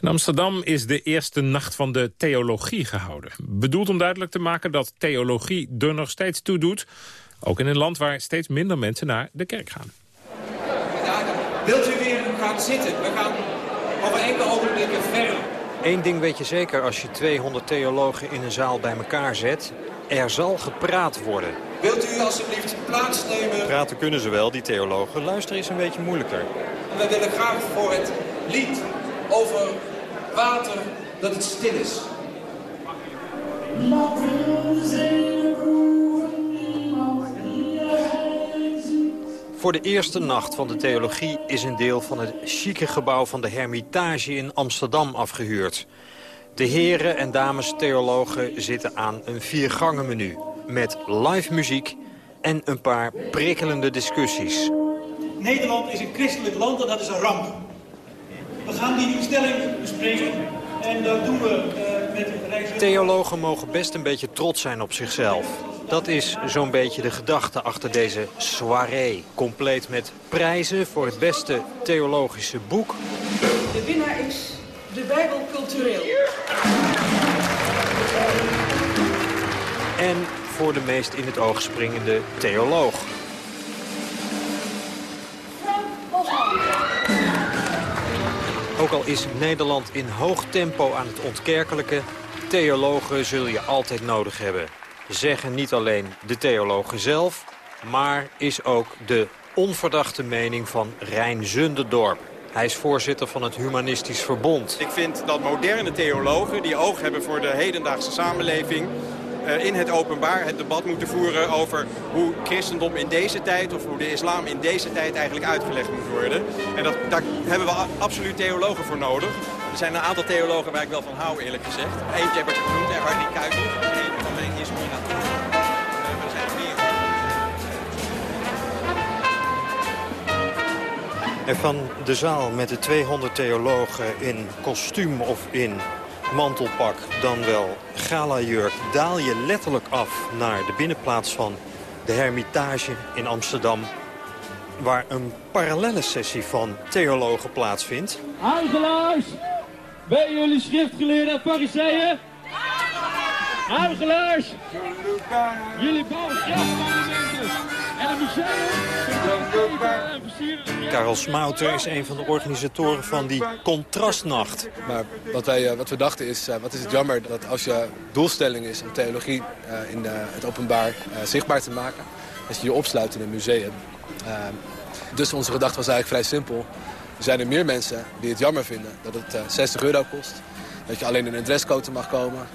In Amsterdam is de eerste nacht van de theologie gehouden. Bedoeld om duidelijk te maken dat theologie er nog steeds toe doet. Ook in een land waar steeds minder mensen naar de kerk gaan. Wilt u weer gaan zitten? We gaan over enkele ogenblikken verder. Eén ding weet je zeker als je 200 theologen in een zaal bij elkaar zet. Er zal gepraat worden. Wilt u alsjeblieft plaatsnemen? Praten kunnen ze wel, die theologen. Luisteren is een beetje moeilijker. We willen graag voor het lied over water dat het stil is. Voor de eerste nacht van de theologie is een deel van het chique gebouw van de Hermitage in Amsterdam afgehuurd. De heren en dames theologen zitten aan een viergangenmenu met live muziek en een paar prikkelende discussies. Nederland is een christelijk land en dat is een ramp. We gaan die stelling bespreken en dat doen we uh, met de Rijks... Theologen mogen best een beetje trots zijn op zichzelf. Dat is zo'n beetje de gedachte achter deze soirée. Compleet met prijzen voor het beste theologische boek. De winnaar is de Bijbel cultureel. En voor de meest in het oog springende theoloog. Ook al is Nederland in hoog tempo aan het ontkerkelijke... theologen zul je altijd nodig hebben. Zeggen niet alleen de theologen zelf... maar is ook de onverdachte mening van Rijn Zunderdorp. Hij is voorzitter van het Humanistisch Verbond. Ik vind dat moderne theologen die oog hebben voor de hedendaagse samenleving... Eh, in het openbaar het debat moeten voeren over hoe christendom in deze tijd... of hoe de islam in deze tijd eigenlijk uitgelegd moet worden. En dat, daar hebben we absoluut theologen voor nodig. Er zijn een aantal theologen waar ik wel van hou, eerlijk gezegd. Eentje wordt genoemd, Hardy Kuiper. Meer. En van de zaal met de 200 theologen in kostuum of in mantelpak, dan wel gala-jurk... daal je letterlijk af naar de binnenplaats van de Hermitage in Amsterdam... waar een parallelle sessie van theologen plaatsvindt. Huigelaars, ben jullie schriftgeleerde Fariseeën? Huigelaars, jullie bouwen grafmonumenten en een museum en. Karel Smouter is een van de organisatoren van die contrastnacht. Maar wat, wij, eh, wat we dachten is, eh, wat is het jammer dat als je doelstelling is om theologie eh, in het openbaar zichtbaar te maken, dat je je opsluit in een museum. dus onze gedachte was eigenlijk vrij simpel. Er zijn er meer mensen die het jammer vinden dat het 60 euro kost. Dat je alleen in een dresscode mag komen.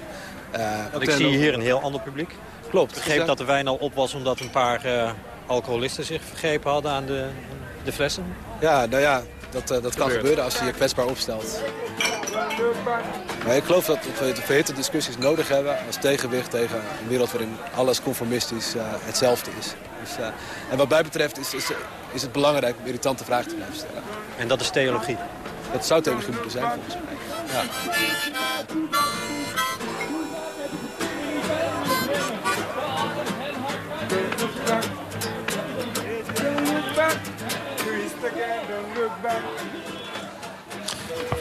Want ik zie hier een heel ander publiek. Klopt. Ik begreep dat de wijn al op was omdat een paar alcoholisten zich vergrepen hadden aan de, de flessen? Ja, nou ja, dat, uh, dat kan gebeuren als je je kwetsbaar opstelt. Maar ik geloof dat we de verhitte discussies nodig hebben als tegenwicht tegen een wereld waarin alles conformistisch uh, hetzelfde is. Dus, uh, en wat mij betreft is, is, is, het belangrijk om irritante vragen te blijven stellen. En dat is theologie? Dat zou theologie moeten zijn volgens mij. Ja.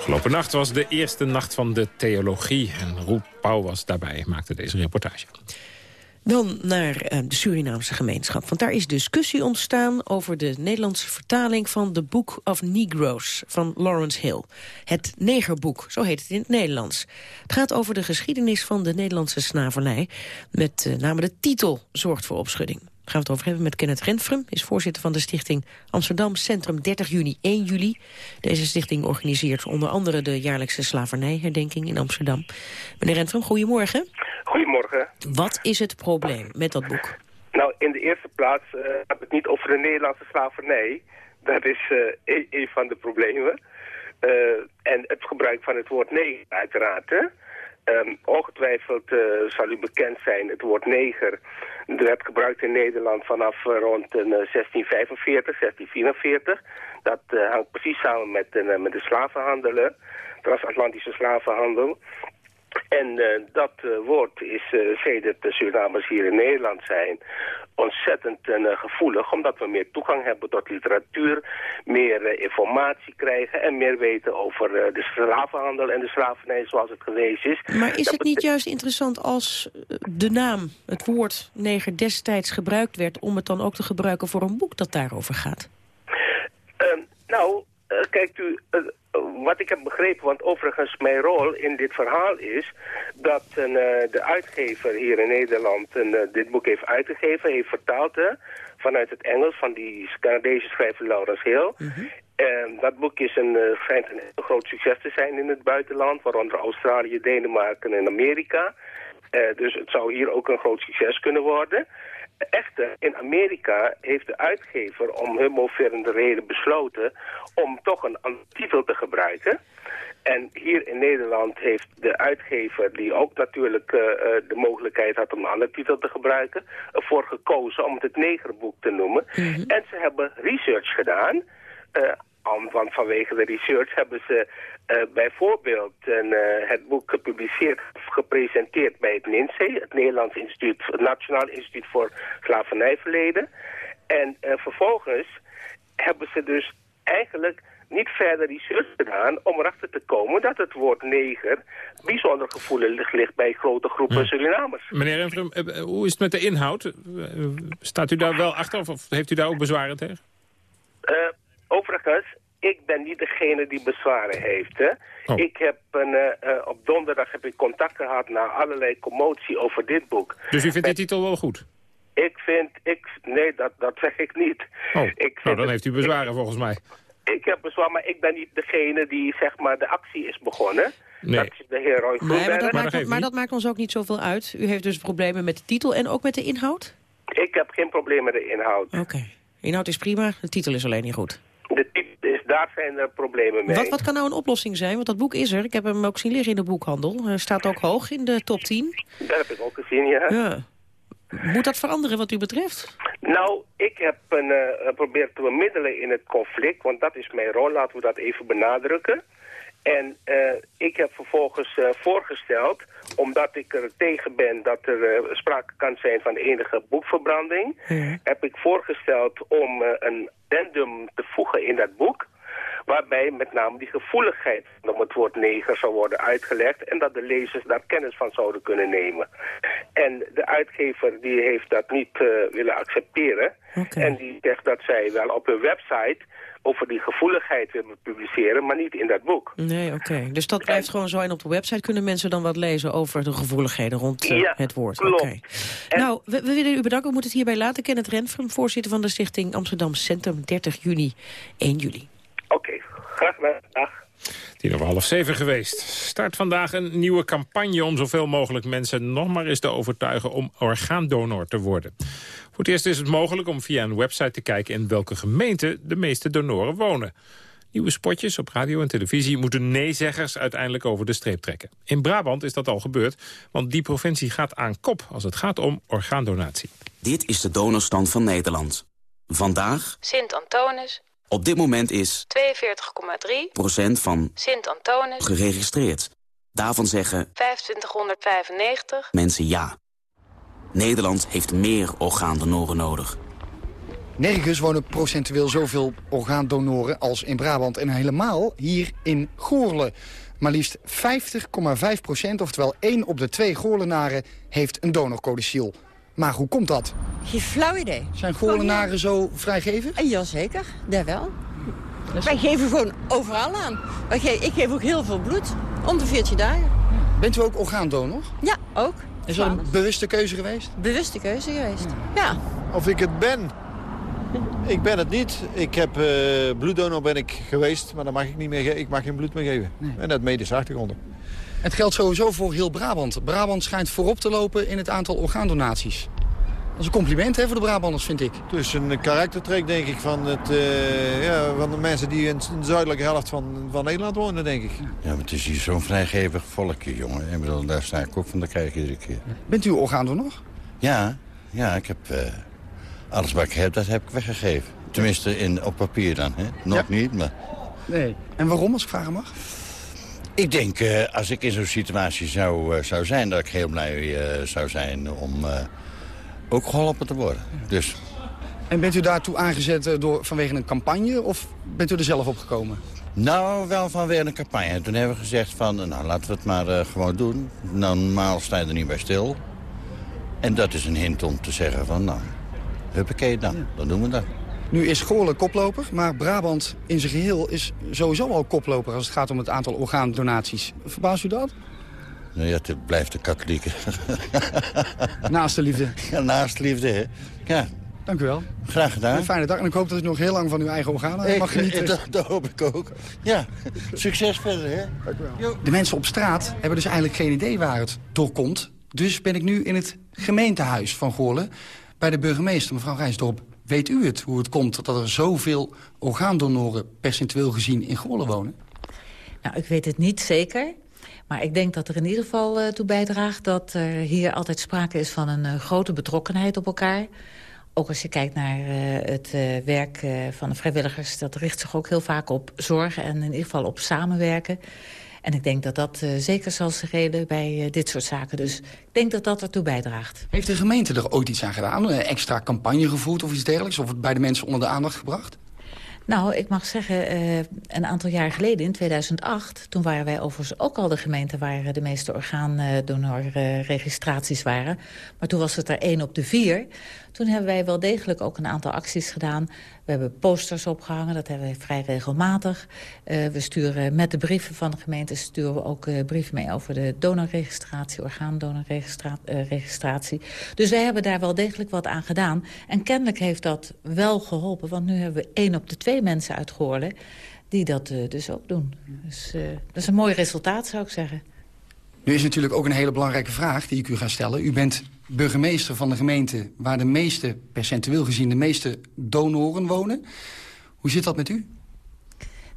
Afgelopen nacht was de eerste nacht van de theologie. En Roel Pauw was daarbij, maakte deze reportage. Dan naar uh, de Surinaamse gemeenschap. Want daar is discussie ontstaan over de Nederlandse vertaling van The Book of Negroes van Lawrence Hill. Het negerboek, zo heet het in het Nederlands. Het gaat over de geschiedenis van de Nederlandse slavernij. Met uh, name de titel zorgt voor opschudding gaan we het over hebben met Kenneth Renfrem. is voorzitter van de stichting Amsterdam Centrum 30 juni 1 juli. Deze stichting organiseert onder andere de jaarlijkse slavernijherdenking in Amsterdam. Meneer Renfrem, goedemorgen. Goedemorgen. Wat is het probleem met dat boek? Nou, in de eerste plaats uh, heb ik het niet over de Nederlandse slavernij. Dat is uh, een, een, van de problemen. Uh, en het gebruik van het woord nee, uiteraard. Hè? Um, ongetwijfeld uh, zal u bekend zijn, het woord neger werd gebruikt in Nederland vanaf uh, rond 1645, 1644. Dat hangt precies samen met, met de slavenhandelen, transatlantische slavenhandel. En uh, dat uh, woord is uh, sedert de Surinamers hier in Nederland zijn ontzettend gevoelig, omdat we meer toegang hebben tot literatuur, meer informatie krijgen en meer weten over de slavenhandel en de slavernij zoals het geweest is. Maar is het niet juist interessant als de naam, het woord neger destijds gebruikt werd, om het dan ook te gebruiken voor een boek dat daarover gaat? Ehm, nou, kijkt u, wat ik heb begrepen, want overigens mijn rol in dit verhaal is... dat uh, de uitgever hier in Nederland uh, dit boek heeft uitgegeven, heeft vertaald... Uh, vanuit het Engels van die Canadese schrijver Laurens Hill. Mm dat boek is een, schijnt een heel groot succes te zijn in het buitenland... waaronder Australië, Denemarken en Amerika. dus het zou hier ook een groot succes kunnen worden... Echter, in Amerika heeft de uitgever om humoverende reden besloten om toch een titel te gebruiken. En hier in Nederland heeft de uitgever, die ook natuurlijk uh, de mogelijkheid had om een andere titel te gebruiken, ervoor gekozen om het het negerboek te noemen. Mm En ze hebben research gedaan. Uh, want vanwege de research hebben ze uh, bijvoorbeeld een, uh, het boek gepubliceerd, gepresenteerd bij het NINSE, het Nederlands Instituut, het Nationaal Instituut voor Slavernijverleden. En uh, vervolgens hebben ze dus eigenlijk niet verder research gedaan om erachter te komen dat het woord neger bijzonder gevoelig ligt bij grote groepen hm. Surinamers. Meneer Enfrem, hoe is het met de inhoud? Staat u daar wel achter of heeft u daar ook bezwaren tegen? Overigens, ik ben niet degene die bezwaren heeft. Hè? Oh. Ik heb een, eh, eh, op donderdag heb ik contact gehad na allerlei commotie over dit boek. Dus u vindt de titel wel goed? Ik vind, ik, nee, dat, dat zeg ik niet. Oh, Ik nou, dan het- heeft u bezwaren volgens mij. Ik heb bezwaar, maar ik ben niet degene die zeg maar de actie is begonnen. Nee. Dat is de heer Roy Nee, maar Groenberg. dat, maakt, maar dat maakt ons ook niet zoveel uit. U heeft dus problemen met de titel en ook met de inhoud? Ik heb geen probleem met de inhoud. Oké. Inhoud is prima, de titel is alleen niet goed. De is, daar zijn er problemen mee. Wat, wat kan nou een oplossing zijn? Want dat boek is er. Ik heb hem ook zien liggen in de boekhandel. Hij staat ook hoog in de top 10. Dat heb ik ook gezien, ja. Ja. Moet dat veranderen wat u betreft? Nou, ik heb een, eh, geprobeerd te bemiddelen in het conflict, want dat is mijn rol, laten we dat even benadrukken. En eh, ik heb vervolgens eh, voorgesteld, omdat ik er tegen ben dat er eh, sprake kan zijn van enige boekverbranding, heb ik voorgesteld om een addendum te voegen in dat boek, waarbij met name die gevoeligheid om het woord neger zou worden uitgelegd en dat de lezers daar kennis van zouden kunnen nemen. En de uitgever die heeft dat niet willen accepteren en die zegt dat zij wel op hun website over die gevoeligheid willen publiceren, maar niet in dat boek. Nee, oké. Dus dat blijft gewoon zo. En op de website kunnen mensen dan wat lezen over de gevoeligheden rond eh, Ja, het woord. klopt. Oké. Nou, we, we willen u bedanken. We moeten het hierbij laten. Kenneth Renfrem, voorzitter van de stichting Amsterdam Centrum, 30 juni, 1 juli. Oké, graag gedaan. Tien over half zeven geweest. Start vandaag een nieuwe campagne om zoveel mogelijk mensen nog maar eens te overtuigen om orgaandonor te worden. Voor het eerst is het mogelijk om via een website te kijken in welke gemeente de meeste donoren wonen. Nieuwe spotjes op radio en televisie moeten nee-zeggers uiteindelijk over de streep trekken. In Brabant is dat al gebeurd, want die provincie gaat aan kop als het gaat om orgaandonatie. Dit is de donorstand van Nederland. Vandaag, Sint-Antonis, op dit moment is 42,3. procent van Sint-Antonis, geregistreerd. Daarvan zeggen 2595. mensen ja. Nederland heeft meer orgaandonoren nodig. Nergens wonen procentueel zoveel orgaandonoren als in Brabant. En helemaal hier in Goorlen. Maar liefst 50,5 procent, oftewel 1 op de 2 Goorlenaren... heeft een donorcodiciel. Maar hoe komt dat? Geen flauw idee. Zijn Goorlenaren zo vrijgevig? Jazeker, dat wel. Wij geven gewoon overal aan. Ik geef ook heel veel bloed, om de 14 dagen. Bent u ook orgaandonor? Ja, ook. Is dat een bewuste keuze geweest? Bewuste keuze geweest, ja. Of ik het ben? Ik ben het niet. Ik heb eh, bloeddonor ben ik geweest, maar dan mag ik niet meer. Ik mag geen bloed meer geven. En dat medische achtergronden. Het geldt sowieso voor heel Brabant. Brabant schijnt voorop te lopen in het aantal orgaandonaties. Dat is een compliment hè, voor de Brabanders, vind ik. Het is een karaktertrek, denk ik, van, het, eh, ja, van de mensen die in de zuidelijke helft van, van Nederland wonen, denk ik. Ja, maar het is hier zo'n vrijgevig volkje, jongen. Ik bedoel, daar sta ik ook van te kijken iedere keer. Bent u orgaandonor? Ja, ja, ik heb... eh, alles wat ik heb, dat heb ik weggegeven. Tenminste, in, op papier dan, hè. Nog niet, maar... Nee. En waarom, als ik vragen mag? Ik denk, eh, als ik in zo'n situatie zou, eh, zou zijn... dat ik heel blij eh, zou zijn om ook geholpen te worden. Dus En bent u daartoe aangezet door, vanwege een campagne of bent u er zelf op gekomen? Nou, wel vanwege een campagne. Toen hebben we gezegd van, nou, laten we het maar gewoon doen. Normaal sta je er niet bij stil. En dat is een hint om te zeggen van, nou, huppakee dan, dan doen we dat. Nu is Goorlen koploper, maar Brabant in zijn geheel is sowieso al koploper als het gaat om het aantal orgaandonaties. Verbaast u dat? Nou ja, het blijft de katholieke. *laughs* Naast de liefde. Ja, naast liefde, hè. Ja, Dank u wel. graag gedaan. Een fijne dag en ik hoop dat u nog heel lang van uw eigen organen mag genieten. *laughs* dat, dat hoop ik ook. Ja, succes verder, hè. De mensen op straat hebben dus eigenlijk geen idee waar het door komt. Dus ben ik nu in het gemeentehuis van Goorlen bij de burgemeester, mevrouw Rijsdorp. Weet u het, hoe het komt dat er zoveel orgaandonoren percentueel gezien in Goorlen wonen? Nou, ik weet het niet zeker. Maar ik denk dat er in ieder geval eh, toe bijdraagt... dat er hier altijd sprake is van een eh, grote betrokkenheid op elkaar. Ook als je kijkt naar eh, het werk van de vrijwilligers... dat richt zich ook heel vaak op zorg en in ieder geval op samenwerken. En ik denk dat dat eh, zeker zal zich reden bij eh, dit soort zaken. Dus ik denk dat dat ertoe bijdraagt. Heeft de gemeente er ooit iets aan gedaan? Een extra campagne gevoerd of iets dergelijks? Of het bij de mensen onder de aandacht gebracht? Nou, ik mag zeggen, eh, een aantal jaar geleden, in 2008... toen waren wij overigens ook al de gemeente... waar de meeste orgaandonorregistraties waren. Maar toen was het er één op de vier. Toen hebben wij wel degelijk ook een aantal acties gedaan. We hebben posters opgehangen, dat hebben wij vrij regelmatig. Uh, we sturen met de brieven van de gemeente... sturen we ook uh, brieven mee over de donorregistratie... orgaandonorregistratie. dus wij hebben daar wel degelijk wat aan gedaan. En kennelijk heeft dat wel geholpen... want nu hebben we één op de twee mensen uit Goorlen... die dat dus ook doen. Dus dat is een mooi resultaat, zou ik zeggen. Nu is natuurlijk ook een hele belangrijke vraag die ik u ga stellen. U bent burgemeester van de gemeente waar de meeste, percentueel gezien, de meeste donoren wonen. Hoe zit dat met u?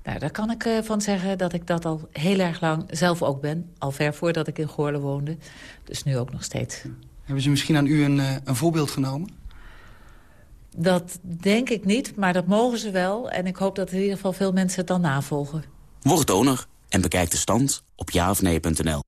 Nou, daar kan ik uh, van zeggen dat ik dat al heel erg lang zelf ook ben. Al ver voordat ik in Goorlen woonde. Dus nu ook nog steeds. Hebben ze misschien aan u een, uh, een voorbeeld genomen? Dat denk ik niet, maar dat mogen ze wel. En ik hoop dat in ieder geval veel mensen het dan navolgen. Word donor en bekijk de stand op jaofnee.nl.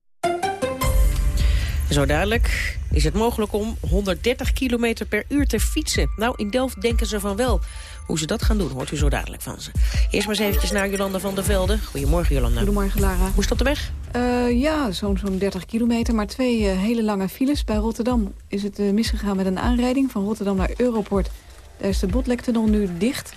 Zo dadelijk is het mogelijk om 130 km per uur te fietsen. Nou, in Delft denken ze van wel. Hoe ze dat gaan doen, hoort u zo dadelijk van ze. Eerst maar eens eventjes naar Jolanda van der Velde. Goedemorgen, Jolanda. Goedemorgen, Lara. Hoe is het op de weg? Uh, ja, zo'n zo'n 30 kilometer, maar twee uh, hele lange files. Bij Rotterdam is het uh, misgegaan met een aanrijding van Rotterdam naar Europort. Daar is de Botlektunnel nu dicht.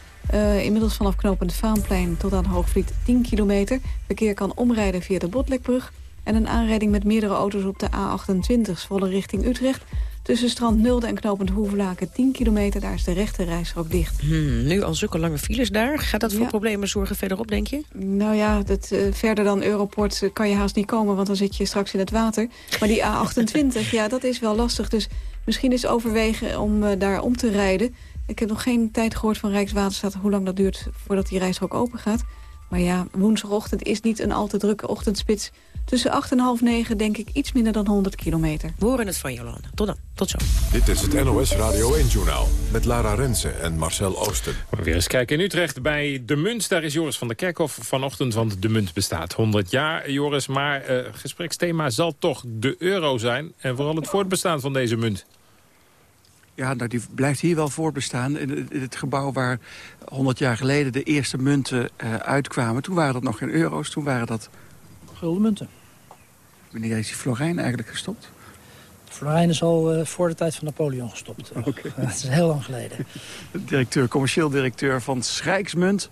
inmiddels vanaf knooppunt Vaanplein tot aan Hoogvliet 10 kilometer. Verkeer kan omrijden via de Botlekbrug. En een aanrijding met meerdere auto's op de A28, volle richting Utrecht. Tussen Strand Nulde en Knopend Hoevelaken 10 kilometer, daar is de rechte rijstrook dicht. Hmm, nu al zulke lange files daar. Gaat dat voor ja. problemen zorgen verderop, denk je? Nou ja, dat, uh, verder dan Europort uh, kan je haast niet komen, want dan zit je straks in het water. Maar die A28, *laughs* ja, dat is wel lastig. Dus misschien is overwegen om uh, daar om te rijden. Ik heb nog geen tijd gehoord van Rijkswaterstaat hoe lang dat duurt voordat die rijstrook open gaat. Maar ja, woensdagochtend is niet een al te drukke ochtendspits. Tussen 8 en half 9 denk ik iets minder dan 100 kilometer. We horen het van Jolanda. Tot dan. Tot zo. Dit is het NOS Radio 1-journaal met Lara Rensen en Marcel Oosten. We weer eens kijken in Utrecht bij De Munt. Daar is Joris van der Kerkhof vanochtend, want De Munt bestaat 100 jaar. Joris, maar uh, gespreksthema zal toch de euro zijn... en vooral het voortbestaan van deze munt. Ja, nou, die blijft hier wel voortbestaan. In het gebouw waar 100 jaar geleden de eerste munten uh, uitkwamen... toen waren dat nog geen euro's, toen waren dat... Gulden munten. Wanneer is die Florijn eigenlijk gestopt? Florijn is al uh, voor de tijd van Napoleon gestopt. *laughs* Okay. *laughs* dat is heel lang geleden. Directeur, commercieel directeur van Schrijksmunt.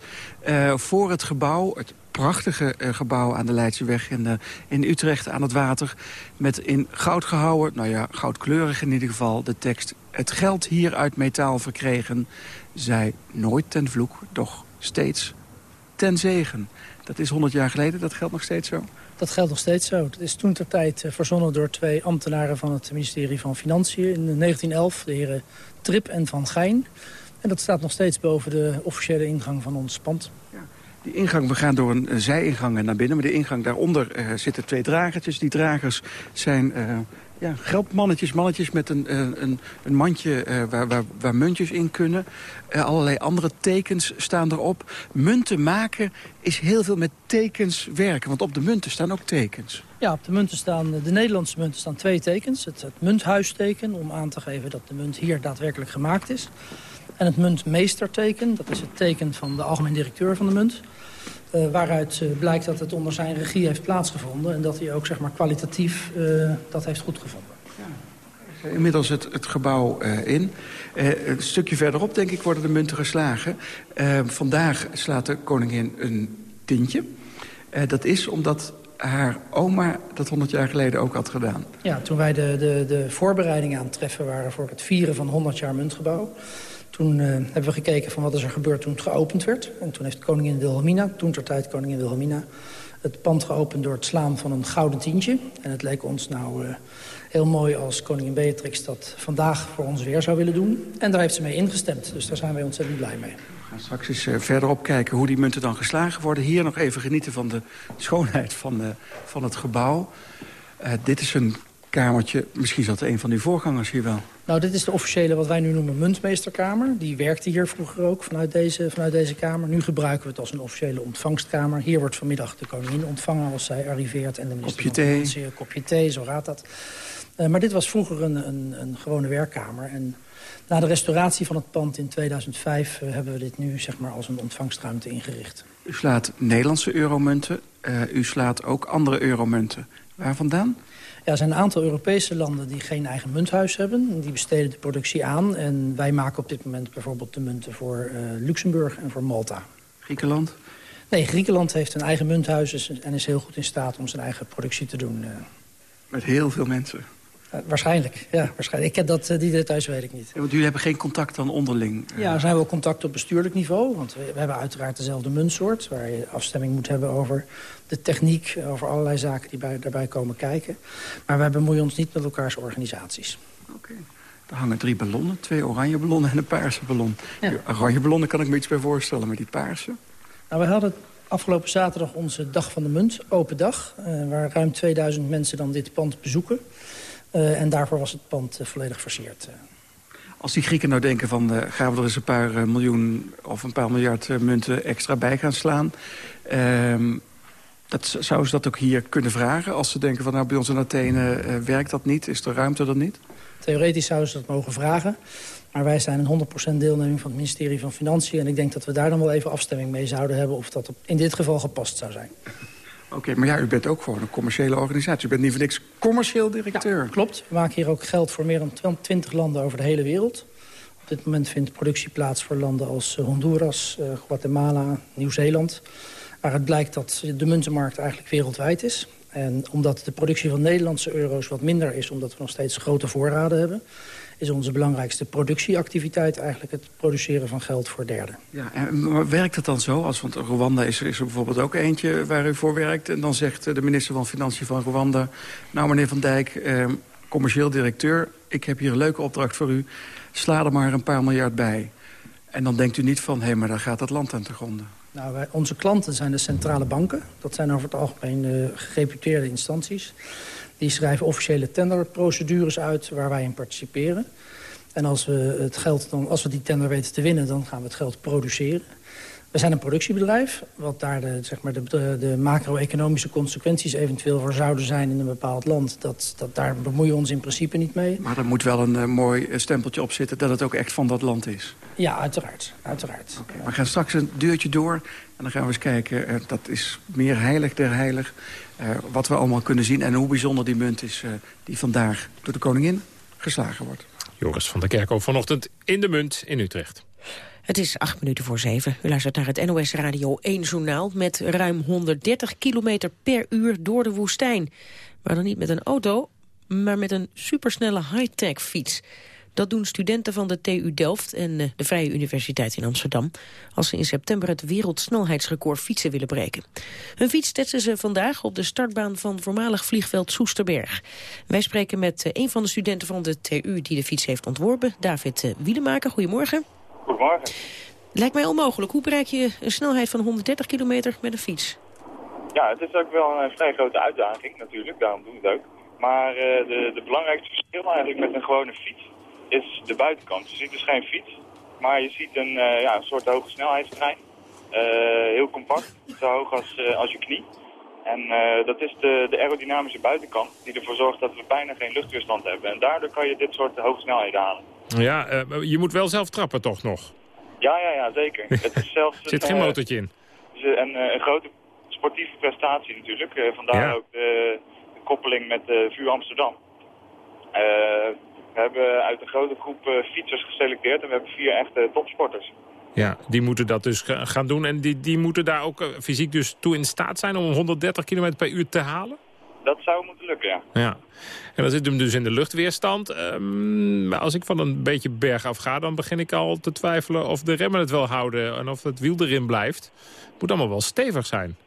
Uh, voor het gebouw, het prachtige uh, gebouw aan de Leidseweg in, in Utrecht aan het water. Met in goud gehouden, nou ja, goudkleurig in ieder geval, de tekst... Het geld hier uit metaal verkregen, zij nooit ten vloek, doch steeds ten zegen. Dat is 100 jaar geleden, dat geldt nog steeds zo? Dat geldt nog steeds zo. Het is toen ter tijd verzonnen door twee ambtenaren van het ministerie van Financiën in 1911. De heren Trip en Van Gijn. En dat staat nog steeds boven de officiële ingang van ons pand. Ja. Die ingang, we gaan door een, een zijingang naar binnen. Maar de ingang daaronder uh, zitten twee dragertjes. Die dragers zijn... ja, geldmannetjes, mannetjes met een, een, een mandje uh, waar, waar, waar muntjes in kunnen. Uh, allerlei andere tekens staan erop. Munten maken is heel veel met tekens werken. Want op de munten staan ook tekens. Ja, op de munten staan, de Nederlandse munten staan twee tekens. Het, het munthuisteken, om aan te geven dat de munt hier daadwerkelijk gemaakt is. En het muntmeesterteken, dat is het teken van de algemeen directeur van de munt. Uh, waaruit uh, blijkt dat het onder zijn regie heeft plaatsgevonden... en dat hij ook zeg maar, kwalitatief uh, dat heeft goedgevonden. Ja. Inmiddels het, het gebouw in. een stukje verderop, denk ik, worden de munten geslagen. vandaag slaat de koningin een tintje. dat is omdat haar oma dat 100 jaar geleden ook had gedaan. Ja, toen wij de, de, de voorbereidingen aan het treffen waren... voor het vieren van 100 jaar muntgebouw... Toen uh, hebben we gekeken van wat is er gebeurd toen het geopend werd. En toen heeft koningin Wilhelmina, toen ter tijd koningin Wilhelmina... het pand geopend door het slaan van een gouden tientje. En het leek ons nou uh, heel mooi als koningin Beatrix dat vandaag voor ons weer zou willen doen. En daar heeft ze mee ingestemd, dus daar zijn wij ontzettend blij mee. We gaan straks eens uh, verderop kijken hoe die munten dan geslagen worden. Hier nog even genieten van de schoonheid van, van het gebouw. dit is een kamertje, misschien zat een van uw voorgangers hier wel. Nou, dit is de officiële, wat wij nu noemen, muntmeesterkamer. Die werkte hier vroeger ook vanuit deze, vanuit deze kamer. Nu gebruiken we het als een officiële ontvangstkamer. Hier wordt vanmiddag de koningin ontvangen als zij arriveert. En de minister kopje thee. Kopje thee, zo gaat dat. Eh, maar dit was vroeger een, een, een, gewone werkkamer. En na de restauratie van het pand in 2005 uh, hebben we dit nu zeg maar, als een ontvangstruimte ingericht. U slaat Nederlandse euromunten. Uh, u slaat ook andere euromunten. Waar vandaan? Ja, er zijn een aantal Europese landen die geen eigen munthuis hebben. Die besteden de productie aan. En wij maken op dit moment bijvoorbeeld de munten voor Luxemburg en voor Malta. Griekenland? Nee, Griekenland heeft een eigen munthuis en is heel goed in staat om zijn eigen productie te doen. Met heel veel mensen? Uh, waarschijnlijk, ja. Waarschijnlijk. Ik heb dat, uh, die details weet ik niet. Ja, want jullie hebben geen contact dan onderling? Uh... Ja, er zijn wel contact op bestuurlijk niveau. Want we, we, hebben uiteraard dezelfde muntsoort... waar je afstemming moet hebben over de techniek... over allerlei zaken die bij, daarbij komen kijken. Maar wij bemoeien ons niet met elkaars organisaties. Oké. Okay. Er hangen drie ballonnen. Twee oranje ballonnen en een paarse ballon. Ja. Die oranje ballonnen kan ik me iets bij voorstellen, maar die paarse... Nou, we hadden afgelopen zaterdag onze Dag van de Munt, open dag... Uh, waar ruim 2000 mensen dan dit pand bezoeken. Uh, en daarvoor was het pand uh, volledig versierd. Als die Grieken nou denken van... gaan we er eens een paar miljoen of een paar miljard munten extra bij gaan slaan... Ehm, dat, zouden ze dat ook hier kunnen vragen? Als ze denken van nou bij ons in Athene werkt dat niet, is er ruimte er niet? Theoretisch zouden ze dat mogen vragen. Maar wij zijn een 100% deelneming van het ministerie van Financiën. En ik denk dat we daar dan wel even afstemming mee zouden hebben... of dat in dit geval gepast zou zijn. Oké, okay, maar ja, u bent ook gewoon een commerciële organisatie. U bent niet voor niks commercieel directeur. Ja, klopt. We maken hier ook geld voor meer dan 20 landen over de hele wereld. Op dit moment vindt productie plaats voor landen als Honduras, uh, Guatemala, Nieuw-Zeeland. Waar het blijkt dat de muntenmarkt eigenlijk wereldwijd is. En omdat de productie van Nederlandse euro's wat minder is... omdat we nog steeds grote voorraden hebben is onze belangrijkste productieactiviteit eigenlijk het produceren van geld voor derden. Ja, en, maar werkt het dan zo? Als, want Rwanda is, is er bijvoorbeeld ook eentje waar u voor werkt. En dan zegt de minister van Financiën van Rwanda... nou meneer Van Dijk, eh, commercieel directeur, ik heb hier een leuke opdracht voor u. Sla er maar een paar miljard bij. En dan denkt u niet van, hé, hey, maar dan gaat het land aan te gronden. Nou, wij, onze klanten zijn de centrale banken. Dat zijn over het algemeen uh, gereputeerde instanties. Die schrijven officiële tenderprocedures uit waar wij in participeren. En als we, het geld dan, als we die tender weten te winnen, dan gaan we het geld produceren. We zijn een productiebedrijf, wat daar de, zeg maar de, de, de macro-economische consequenties eventueel voor zouden zijn in een bepaald land. Dat, dat, daar bemoeien we ons in principe niet mee. Maar er moet wel een uh, mooi stempeltje op zitten dat het ook echt van dat land is. Ja, uiteraard. uiteraard. Okay, we gaan straks een deurtje door en dan gaan we eens kijken. Uh, dat is meer heilig der heilig. Uh, wat we allemaal kunnen zien en hoe bijzonder die munt is die vandaag door de koningin geslagen wordt. Joris van der Kerkhof vanochtend in de munt in Utrecht. Het is acht minuten voor zeven. U luistert naar het NOS Radio 1 journaal... met ruim 130 kilometer per uur door de woestijn. Maar dan niet met een auto, maar met een supersnelle high-tech fiets. Dat doen studenten van de TU Delft en de Vrije Universiteit in Amsterdam... als ze in september het wereldsnelheidsrecord fietsen willen breken. Hun fiets testen ze vandaag op de startbaan van voormalig vliegveld Soesterberg. Wij spreken met een van de studenten van de TU die de fiets heeft ontworpen... David Wiedemaker. Goedemorgen. Goedemorgen. Lijkt mij onmogelijk. Hoe bereik je een snelheid van 130 kilometer met een fiets? Ja, het is ook wel een vrij grote uitdaging natuurlijk, daarom doen we het ook. Maar uh, de, de belangrijkste verschil eigenlijk met een gewone fiets is de buitenkant. Je ziet dus geen fiets, maar je ziet een, uh, ja, een soort hoge snelheidstrein. Uh, heel compact, zo hoog als, als je knie. En dat is de, de aerodynamische buitenkant die ervoor zorgt dat we bijna geen luchtweerstand hebben. En daardoor kan je dit soort hoge snelheden halen. Ja, uh, je moet wel zelf trappen toch nog? Ja, ja, ja zeker. *laughs* Het is zelfs Zit geen motortje in? Een, een, een, grote sportieve prestatie natuurlijk. Vandaar ja. ook de, de, koppeling met VU Amsterdam. we hebben uit een grote groep fietsers geselecteerd en we hebben vier echte topsporters. Ja, die moeten dat dus gaan doen en die, die moeten daar ook fysiek dus toe in staat zijn om 130 km per uur te halen? Dat zou moeten lukken, ja. ja. En dan zit hem dus in de luchtweerstand. Um, maar als ik van een beetje berg af ga, dan begin ik al te twijfelen of de remmen het wel houden en of het wiel erin blijft. Het moet allemaal wel stevig zijn.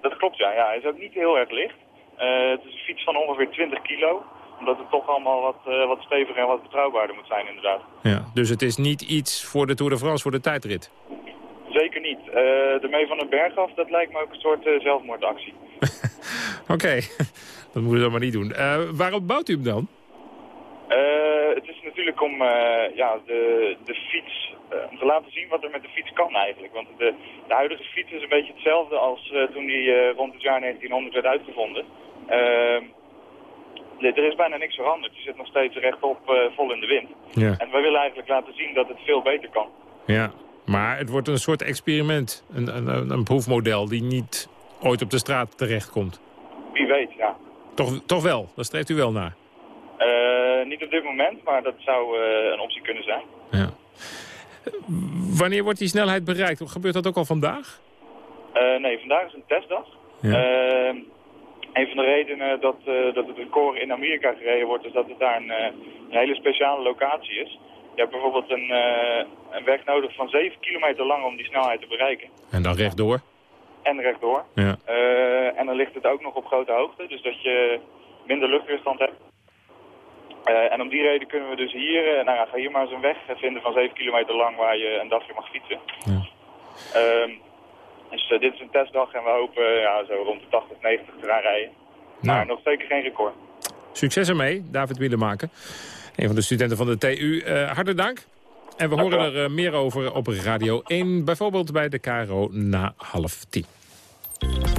Dat klopt, ja. ja hij is ook niet heel erg licht. Uh, het is een fiets van ongeveer 20 kilo omdat het toch allemaal wat, uh, wat steviger en wat betrouwbaarder moet zijn inderdaad. Ja, dus het is niet iets voor de Tour de France, voor de tijdrit? Zeker niet. Uh, de mee van een berg af, dat lijkt me ook een soort uh, zelfmoordactie. *laughs* Oké, okay. *laughs* dat moeten we dan maar niet doen. Uh, waarom bouwt u hem dan? het is natuurlijk om ja, de, de fiets, om te laten zien wat er met de fiets kan eigenlijk. Want de, de huidige fiets is een beetje hetzelfde als toen die rond het jaar 1900 werd uitgevonden. Ehm, er is bijna niks veranderd. Je zit nog steeds rechtop eh, vol in de wind. Ja. En wij willen eigenlijk laten zien dat het veel beter kan. Ja, maar het wordt een soort experiment. Een, een, een proefmodel die niet ooit op de straat terechtkomt. Wie weet, ja. Toch, toch wel, daar streeft u wel naar. Eh, niet op dit moment, maar dat zou eh, een optie kunnen zijn. Wanneer wordt die snelheid bereikt? Gebeurt dat ook al vandaag? Eh, nee, vandaag is een testdag. Ja. Een van de redenen dat, dat het record in Amerika gereden wordt, is dat het daar een, een hele speciale locatie is. Je hebt bijvoorbeeld een, eh, een weg nodig van 7 kilometer lang om die snelheid te bereiken. En dan rechtdoor? En rechtdoor. Ja. Eh, en dan ligt het ook nog op grote hoogte, dus dat je minder luchtweerstand hebt. Eh, en om die reden kunnen we dus hier, nou ja, ga hier maar eens een weg vinden van 7 kilometer lang waar je een dagje mag fietsen. Ehm, dus dit is een testdag en we hopen ja, zo rond de 80, 90 te gaan rijden. Maar nog zeker geen record. Succes ermee, David Wielenmaker. Een van de studenten van de TU. Eh, hartelijk dank. En we Dank horen er eh, meer over op Radio 1. Bijvoorbeeld bij de KRO na half tien.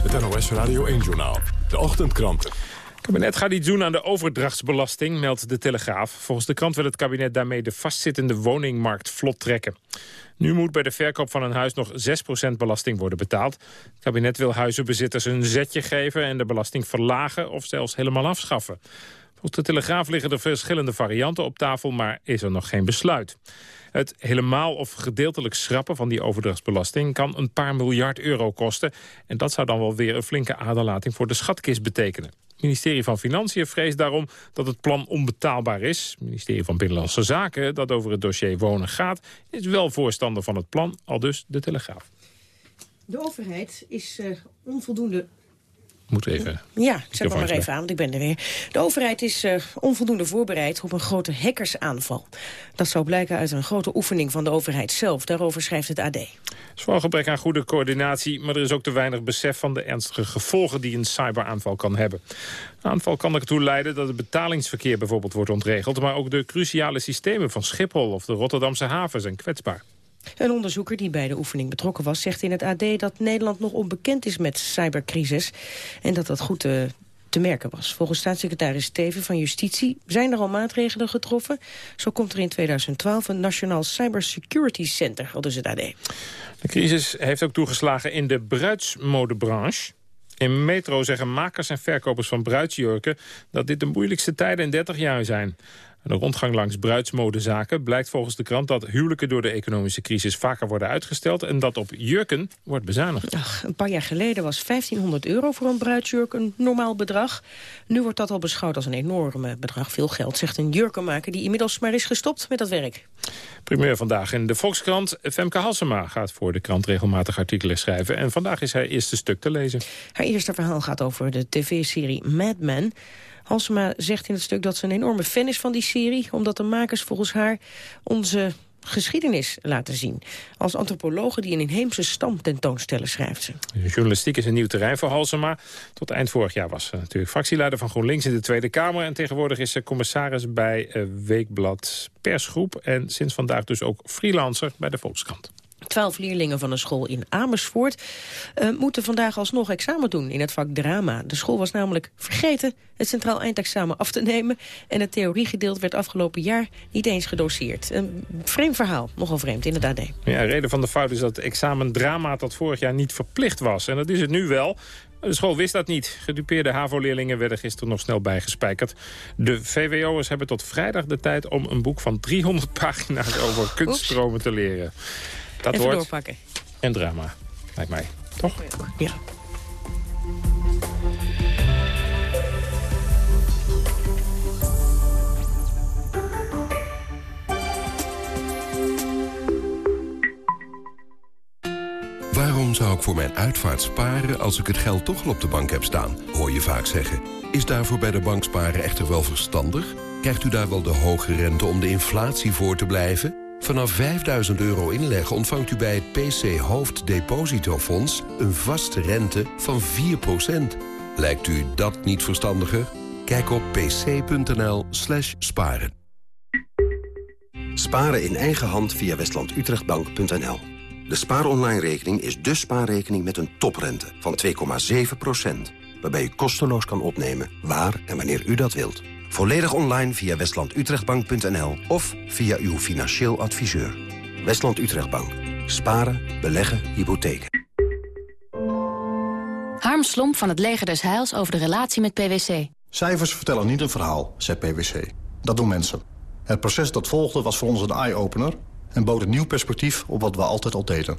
Het NOS Radio 1-journaal. De ochtendkranten. Het kabinet gaat iets doen aan de overdrachtsbelasting, meldt de Telegraaf. Volgens de krant wil het kabinet daarmee de vastzittende woningmarkt vlot trekken. Nu moet bij de verkoop van een huis nog 6% belasting worden betaald. Het kabinet wil huizenbezitters een zetje geven en de belasting verlagen of zelfs helemaal afschaffen. Volgens de Telegraaf liggen er verschillende varianten op tafel, maar is er nog geen besluit. Het helemaal of gedeeltelijk schrappen van die overdrachtsbelasting kan een paar miljard euro kosten. En dat zou dan wel weer een flinke aderlating voor de schatkist betekenen. Het ministerie van Financiën vreest daarom dat het plan onbetaalbaar is. Het ministerie van Binnenlandse Zaken, dat over het dossier wonen gaat... is wel voorstander van het plan, al dus de Telegraaf. De overheid is eh, onvoldoende Moet even... Ja, ik zet maar erbij. even aan, want ik ben er weer. De overheid is eh, onvoldoende voorbereid op een grote hackersaanval. Dat zou blijken uit een grote oefening van de overheid zelf. Daarover schrijft het AD. Er is vooral gebrek aan goede coördinatie, maar er is ook te weinig besef van de ernstige gevolgen die een cyberaanval kan hebben. Een aanval kan ertoe leiden dat het betalingsverkeer bijvoorbeeld wordt ontregeld, maar ook de cruciale systemen van Schiphol of de Rotterdamse haven zijn kwetsbaar. Een onderzoeker die bij de oefening betrokken was... zegt in het AD dat Nederland nog onbekend is met cybercrisis... en dat dat goed eh, te merken was. Volgens staatssecretaris Steven van Justitie zijn er al maatregelen getroffen. Zo komt er in 2012 een Nationaal Cybersecurity Center, al dus het AD. De crisis heeft ook toegeslagen in de bruidsmodebranche. In Metro zeggen makers en verkopers van bruidsjurken... dat dit de moeilijkste tijden in 30 jaar zijn. De rondgang langs bruidsmodezaken blijkt volgens de krant... dat huwelijken door de economische crisis vaker worden uitgesteld... en dat op jurken wordt bezuinigd. Ach, een paar jaar geleden was 1500 euro voor een bruidsjurk een normaal bedrag. Nu wordt dat al beschouwd als een enorme bedrag. Veel geld, zegt een jurkenmaker die inmiddels maar is gestopt met dat werk. Primeur vandaag in de Volkskrant. Femke Halsema gaat voor de krant regelmatig artikelen schrijven. En vandaag is haar eerste stuk te lezen. Haar eerste verhaal gaat over de tv-serie Mad Men. Halsema zegt in het stuk dat ze een enorme fan is van die serie... omdat de makers volgens haar onze geschiedenis laten zien. Als antropologe die een inheemse stam tentoonstellen, schrijft ze. Journalistiek is een nieuw terrein voor Halsema. Tot eind vorig jaar was ze natuurlijk fractieleider van GroenLinks in de Tweede Kamer. En tegenwoordig is ze commissaris bij eh, Weekblad Persgroep. En sinds vandaag dus ook freelancer bij de Volkskrant. Twaalf leerlingen van een school in Amersfoort uh, moeten vandaag alsnog examen doen in het vak drama. De school was namelijk vergeten het centraal eindexamen af te nemen... en het theoriegedeelte werd afgelopen jaar niet eens gedoseerd. Een vreemd verhaal, nogal vreemd in het AD. Ja, reden van de fout is dat het examen drama dat vorig jaar niet verplicht was. En dat is het nu wel. De school wist dat niet. Gedupeerde HAVO-leerlingen werden gisteren nog snel bijgespijkerd. De VWO'ers hebben tot vrijdag de tijd om een boek van 300 pagina's over kunststromen te leren. Dat Even wordt doorpakken. en drama, lijkt mij. Toch? Ja. Waarom zou ik voor mijn uitvaart sparen als ik het geld toch al op de bank heb staan? Hoor je vaak zeggen. Is daarvoor bij de bank sparen echter wel verstandig? Krijgt u daar wel de hoge rente om de inflatie voor te blijven? Vanaf 5000 euro inleg ontvangt u bij het PC Hoofddepositofonds... een vaste rente van 4%. Lijkt u dat niet verstandiger? Kijk op pc.nl slash sparen. Sparen in eigen hand via westlandutrechtbank.nl. De spaaronline-rekening is de spaarrekening met een toprente van 2,7%. waarbij u kosteloos kan opnemen waar en wanneer u dat wilt. Volledig online via westlandutrechtbank.nl of via uw financieel adviseur. Westland Utrechtbank. Sparen, beleggen, hypotheken. Harm Slomp van het Leger des Heils over de relatie met PwC. Cijfers vertellen niet een verhaal, zegt PwC. Dat doen mensen. Het proces dat volgde was voor ons een eye-opener... en bood een nieuw perspectief op wat we altijd al deden.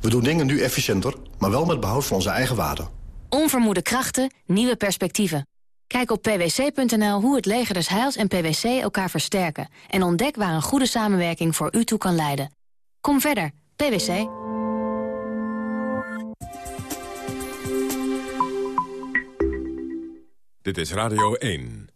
We doen dingen nu efficiënter, maar wel met behoud van onze eigen waarden. Onvermoede krachten, nieuwe perspectieven. Kijk op pwc.nl hoe het Leger des Heils en PwC elkaar versterken... en ontdek waar een goede samenwerking voor u toe kan leiden. Kom verder, PwC. Dit is Radio 1.